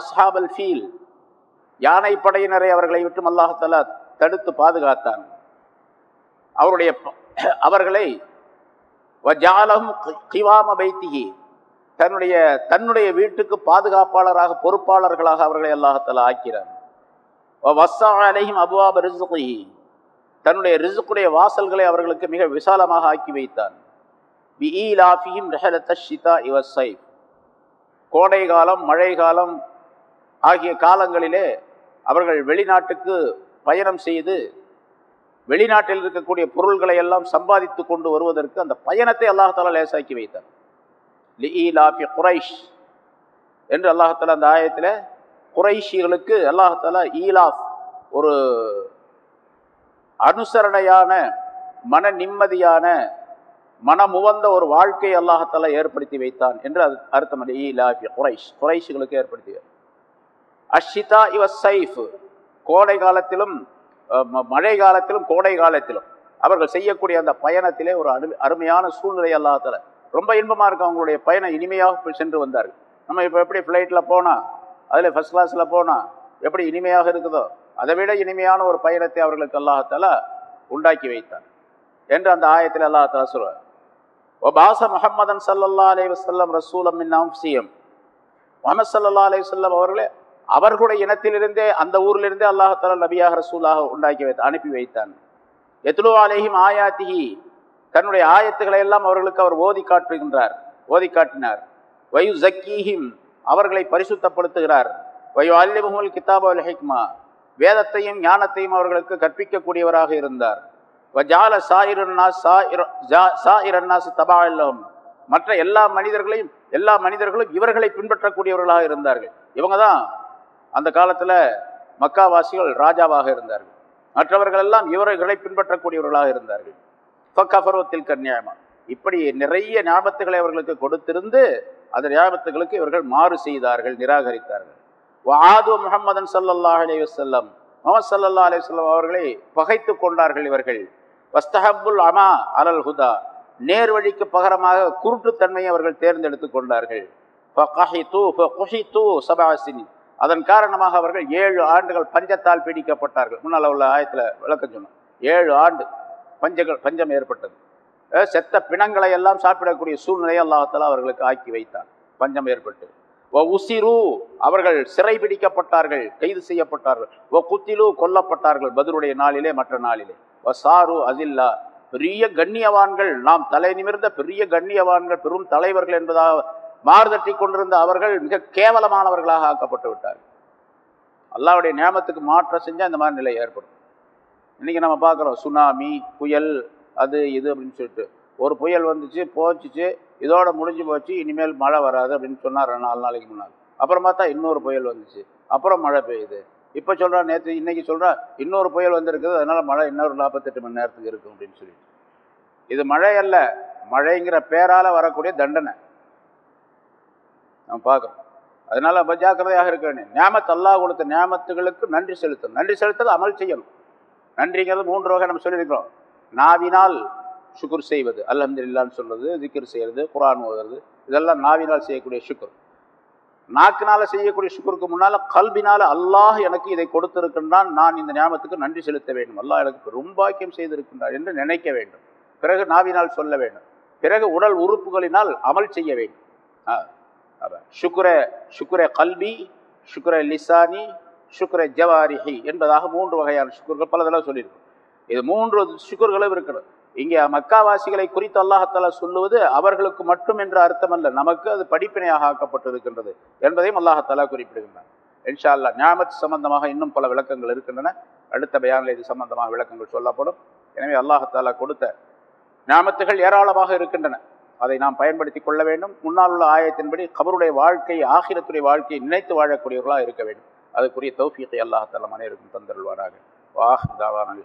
அஸ்ஹாபல் ஃபீல். யானை படையினரை அவர்களை விட்டு அல்லாஹாலா தடுத்து பாதுகாத்தான். அவருடைய அவர்களை கிவாம பைத்திகி தன்னுடைய தன்னுடைய வீட்டுக்கு பாதுகாப்பாளராக பொறுப்பாளர்களாக அவர்களை அல்லாஹால ஆக்கிறார் வசாலையும் அபுவாப ரிசுகி தன்னுடைய ரிசுக்குடைய வாசல்களை அவர்களுக்கு மிக விசாலமாக ஆக்கி வைத்தான். கோடை காலம் மழை காலம் ஆகிய காலங்களிலே அவர்கள் வெளிநாட்டுக்கு பயணம் செய்து வெளிநாட்டில் இருக்கக்கூடிய பொருள்களை எல்லாம் சம்பாதித்து கொண்டு வருவதற்கு அந்த பயணத்தை அல்லாஹாலா லேசாக்கி வைத்தார் லிஇலாஃபி குரைஷ் என்று அல்லாஹாலா அந்த ஆயத்தில் குறைஷிகளுக்கு அல்லாஹாலா ஈலாஃப் ஒரு அனுசரணையான மன நிம்மதியான மனமுவந்த ஒரு வாழ்க்கையை அல்லாஹத்தால ஏற்படுத்தி வைத்தான் என்று அது அர்த்தம் ஈலாஃபி குரைஷ். குறைஷிகளுக்கு ஏற்படுத்திய அஷிதா இவ சைஃப். கோடை காலத்திலும் மழை காலத்திலும் கோடை காலத்திலும். அவர்கள் செய்யக்கூடிய அந்த பயணத்திலே ஒரு அரு அருமையான சூழ்நிலை அல்லாஹால ரொம்ப இன்பமாக இருக்கும் அவங்களுடைய பயணம். இனிமையாக சென்று வந்தார்கள். நம்ம இப்போ எப்படி ஃப்ளைட்டில் போனால் அதில் ஃபஸ்ட் கிளாஸில் போனால் எப்படி இனிமையாக இருக்குதோ அதை விட இனிமையான ஒரு பயணத்தை அவர்களுக்கு அல்லாஹால உண்டாக்கி வைத்தார் என்று அந்த ஆயத்தில் அல்லாஹால சொல்வார் ஓ பாச முகமதன் சல்லல்லா அலி வசல்லம் ரசூலம் மின்னாம்சியம் முகமது சல்லா அலி வல்லம் அவர்களே அவர்களுடைய இனத்திலிருந்தே அந்த ஊரிலிருந்தே அல்லாஹால நபியாக ரசூலாக உண்டாக்கி வைத்த அனுப்பி வைத்தான். எத்லு அலேஹிம் ஆயாத்திகி தன்னுடைய ஆயத்துக்களை எல்லாம் அவர்களுக்கு அவர் ஓதி காட்டுகின்றார் ஓதி காட்டினார். வயு ஜக்கீஹிம் அவர்களை பரிசுத்தப்படுத்துகிறார். வயு அல்லிமுகல் கிதாப் அல் ஹிக்மா. வேதத்தையும் ஞானத்தையும் அவர்களுக்கு கற்பிக்கக்கூடியவராக இருந்தார். வஜால சாயிரன்னா சாயிரன்னாசு தபா இல்லம். மற்ற எல்லா மனிதர்களையும் எல்லா மனிதர்களும் இவர்களை பின்பற்றக்கூடியவர்களாக இருந்தார்கள். இவங்க தான் அந்த காலத்தில் மக்காவாசிகள் ராஜாவாக இருந்தார்கள். மற்றவர்கள் எல்லாம் இவர்களை பின்பற்றக்கூடியவர்களாக இருந்தார்கள். ஃபக்கஃபருவத்தில் கன்னியாயமா இப்படி நிறைய ஞாபகத்துகளை அவர்களுக்கு கொடுத்திருந்து அந்த ஞாபகத்துகளுக்கு இவர்கள் மாறு செய்தார்கள் நிராகரித்தார்கள். ஆது முகமதன் சல்லல்லா அலி வல்லம் முகமது சல்லா அலி வல்லம் அவர்களை பகைத்து கொண்டார்கள் இவர்கள். வஸ்தஹபுல் அமா அலல் ஹுதா. நேர்வழிக்கு பகரமாக குருட்டுத்தன்மையை அவர்கள் தேர்ந்தெடுத்து கொண்டார்கள். ஃபகஹிது அதன் காரணமாக அவர்கள் ஏழு ஆண்டுகள் பஞ்சத்தால் பீடிக்கப்பட்டார்கள். முன்னால் உள்ள ஆயத்தில் விளக்கம் சொன்னோம். ஏழு ஆண்டு பஞ்சங்கள் பஞ்சம் ஏற்பட்டது. செத்த பிணங்களை எல்லாம் சாப்பிடக்கூடிய சூழ்நிலையை அல்லாஹாலா அவர்களுக்கு ஆக்கி வைத்தார் பஞ்சம் ஏற்பட்டு. உசிரு அவர்கள் சிறை பிடிக்கப்பட்டார்கள் கைது செய்யப்பட்டார்கள். ஓ குத்திலு கொல்லப்பட்டார்கள் பதிலுடைய நாளிலே மற்ற நாளிலே. ஓ சாரு அதில்லா பெரிய கண்ணியவான்கள் நாம் தலை நிமிர்ந்த பெரிய கண்ணியவான்கள் பெரும் தலைவர்கள் என்பதாக மாறுதட்டி கொண்டிருந்த அவர்கள் மிக கேவலமானவர்களாக ஆக்கப்பட்டு விட்டார்கள். அல்லாவுடைய நியமத்துக்கு மாற்றம் செஞ்சால் இந்த மாதிரி நிலை ஏற்படும். இன்றைக்கி நம்ம பார்க்குறோம் சுனாமி புயல் அது இது அப்படின்னு சொல்லிட்டு. ஒரு புயல் வந்துச்சு போச்சுச்சு இதோட முடிஞ்சு போச்சு இனிமேல் மழை வராது அப்படின்னு சொன்னார் நாலு நாளைக்கு முன்னாடி. அப்புறம் பார்த்தா இன்னொரு புயல் வந்துச்சு. அப்புறம் மழை பெய்யுது. இப்போ சொல்கிறா நேற்று இன்றைக்கி சொல்கிறா இன்னொரு புயல் வந்திருக்குது அதனால் மழை இன்னொரு நாற்பத்தெட்டு மணி நேரத்துக்கு இருக்கும் அப்படின்னு சொல்லிட்டு. இது மழை அல்ல மழைங்கிற பேரால் வரக்கூடிய தண்டனை. நம்ம பார்க்குறோம் அதனால் நம்ம ஜாக்கிரதையாக இருக்க வேண்டும் ஞாமத் அல்லாஹ் கொடுத்த ஞாமத்துகளுக்கு நன்றி செலுத்தணும். நன்றி செலுத்தது அமல் செய்யணும். நன்றிங்கிறது மூன்று வகை நம்ம சொல்லியிருக்கிறோம். நாவினால் சுக்குர் செய்வது. அல்ஹம்துலில்லான்னு சொல்றது திக்கர் செய்கிறது குரான் ஓதுறது. இதெல்லாம் நாவினால் செய்யக்கூடிய சுக்குர் நாக்கினால் செய்யக்கூடிய சுக்குருக்கு முன்னால் கல்வினால் அல்லாஹ் எனக்கு இதை கொடுத்திருக்கின்றான். நான் இந்த ஞாபகத்துக்கு நன்றி செலுத்த வேண்டும். அல்லாஹ் எனக்கு பெரும்பாக்கியம் செய்திருக்கின்றார் என்று நினைக்க வேண்டும். பிறகு நாவினால் சொல்ல வேண்டும். பிறகு உடல் உறுப்புகளினால் அமல் செய்ய வேண்டும். சுக்குர சுக்குர கல்வி சுக்குர லிசானி சுக்குர ஜவாரிஹி என்பதாக மூன்று வகையான சுக்குர்கள் பல தடவை சொல்லியிருக்கோம். இது மூன்று சுக்குர்களும் இருக்கணும். இங்கே மக்காவாசிகளை குறித்து அல்லாஹத்தாலா சொல்லுவது அவர்களுக்கு மட்டும் என்ற அர்த்தமல்ல. நமக்கு அது படிப்பினையாக ஆக்கப்பட்டிருக்கின்றது என்பதையும் அல்லாஹத்தாலா குறிப்பிடுகின்றான். இன்ஷா அல்லா ஞாபத் சம்பந்தமாக இன்னும் பல விளக்கங்கள் இருக்கின்றன. அடுத்த பயானில் இது சம்பந்தமாக விளக்கங்கள் சொல்லப்படும். எனவே அல்லாஹத்தாலா கொடுத்த ஞாபத்துகள் ஏராளமாக இருக்கின்றன. அதை நாம் பயன்படுத்தி கொள்ள வேண்டும். முன்னால் உள்ள ஆயத்தின்படி கபருடைய வாழ்க்கை ஆகிரத்துடைய வாழ்க்கையை நினைத்து வாழக்கூடியவர்களாக இருக்க வேண்டும். அதுக்குரிய தௌஃபியத்தை அல்லாஹத்தாலா மனைவருக்கும் தந்தருள்வாராக. வாஹ் தாவான்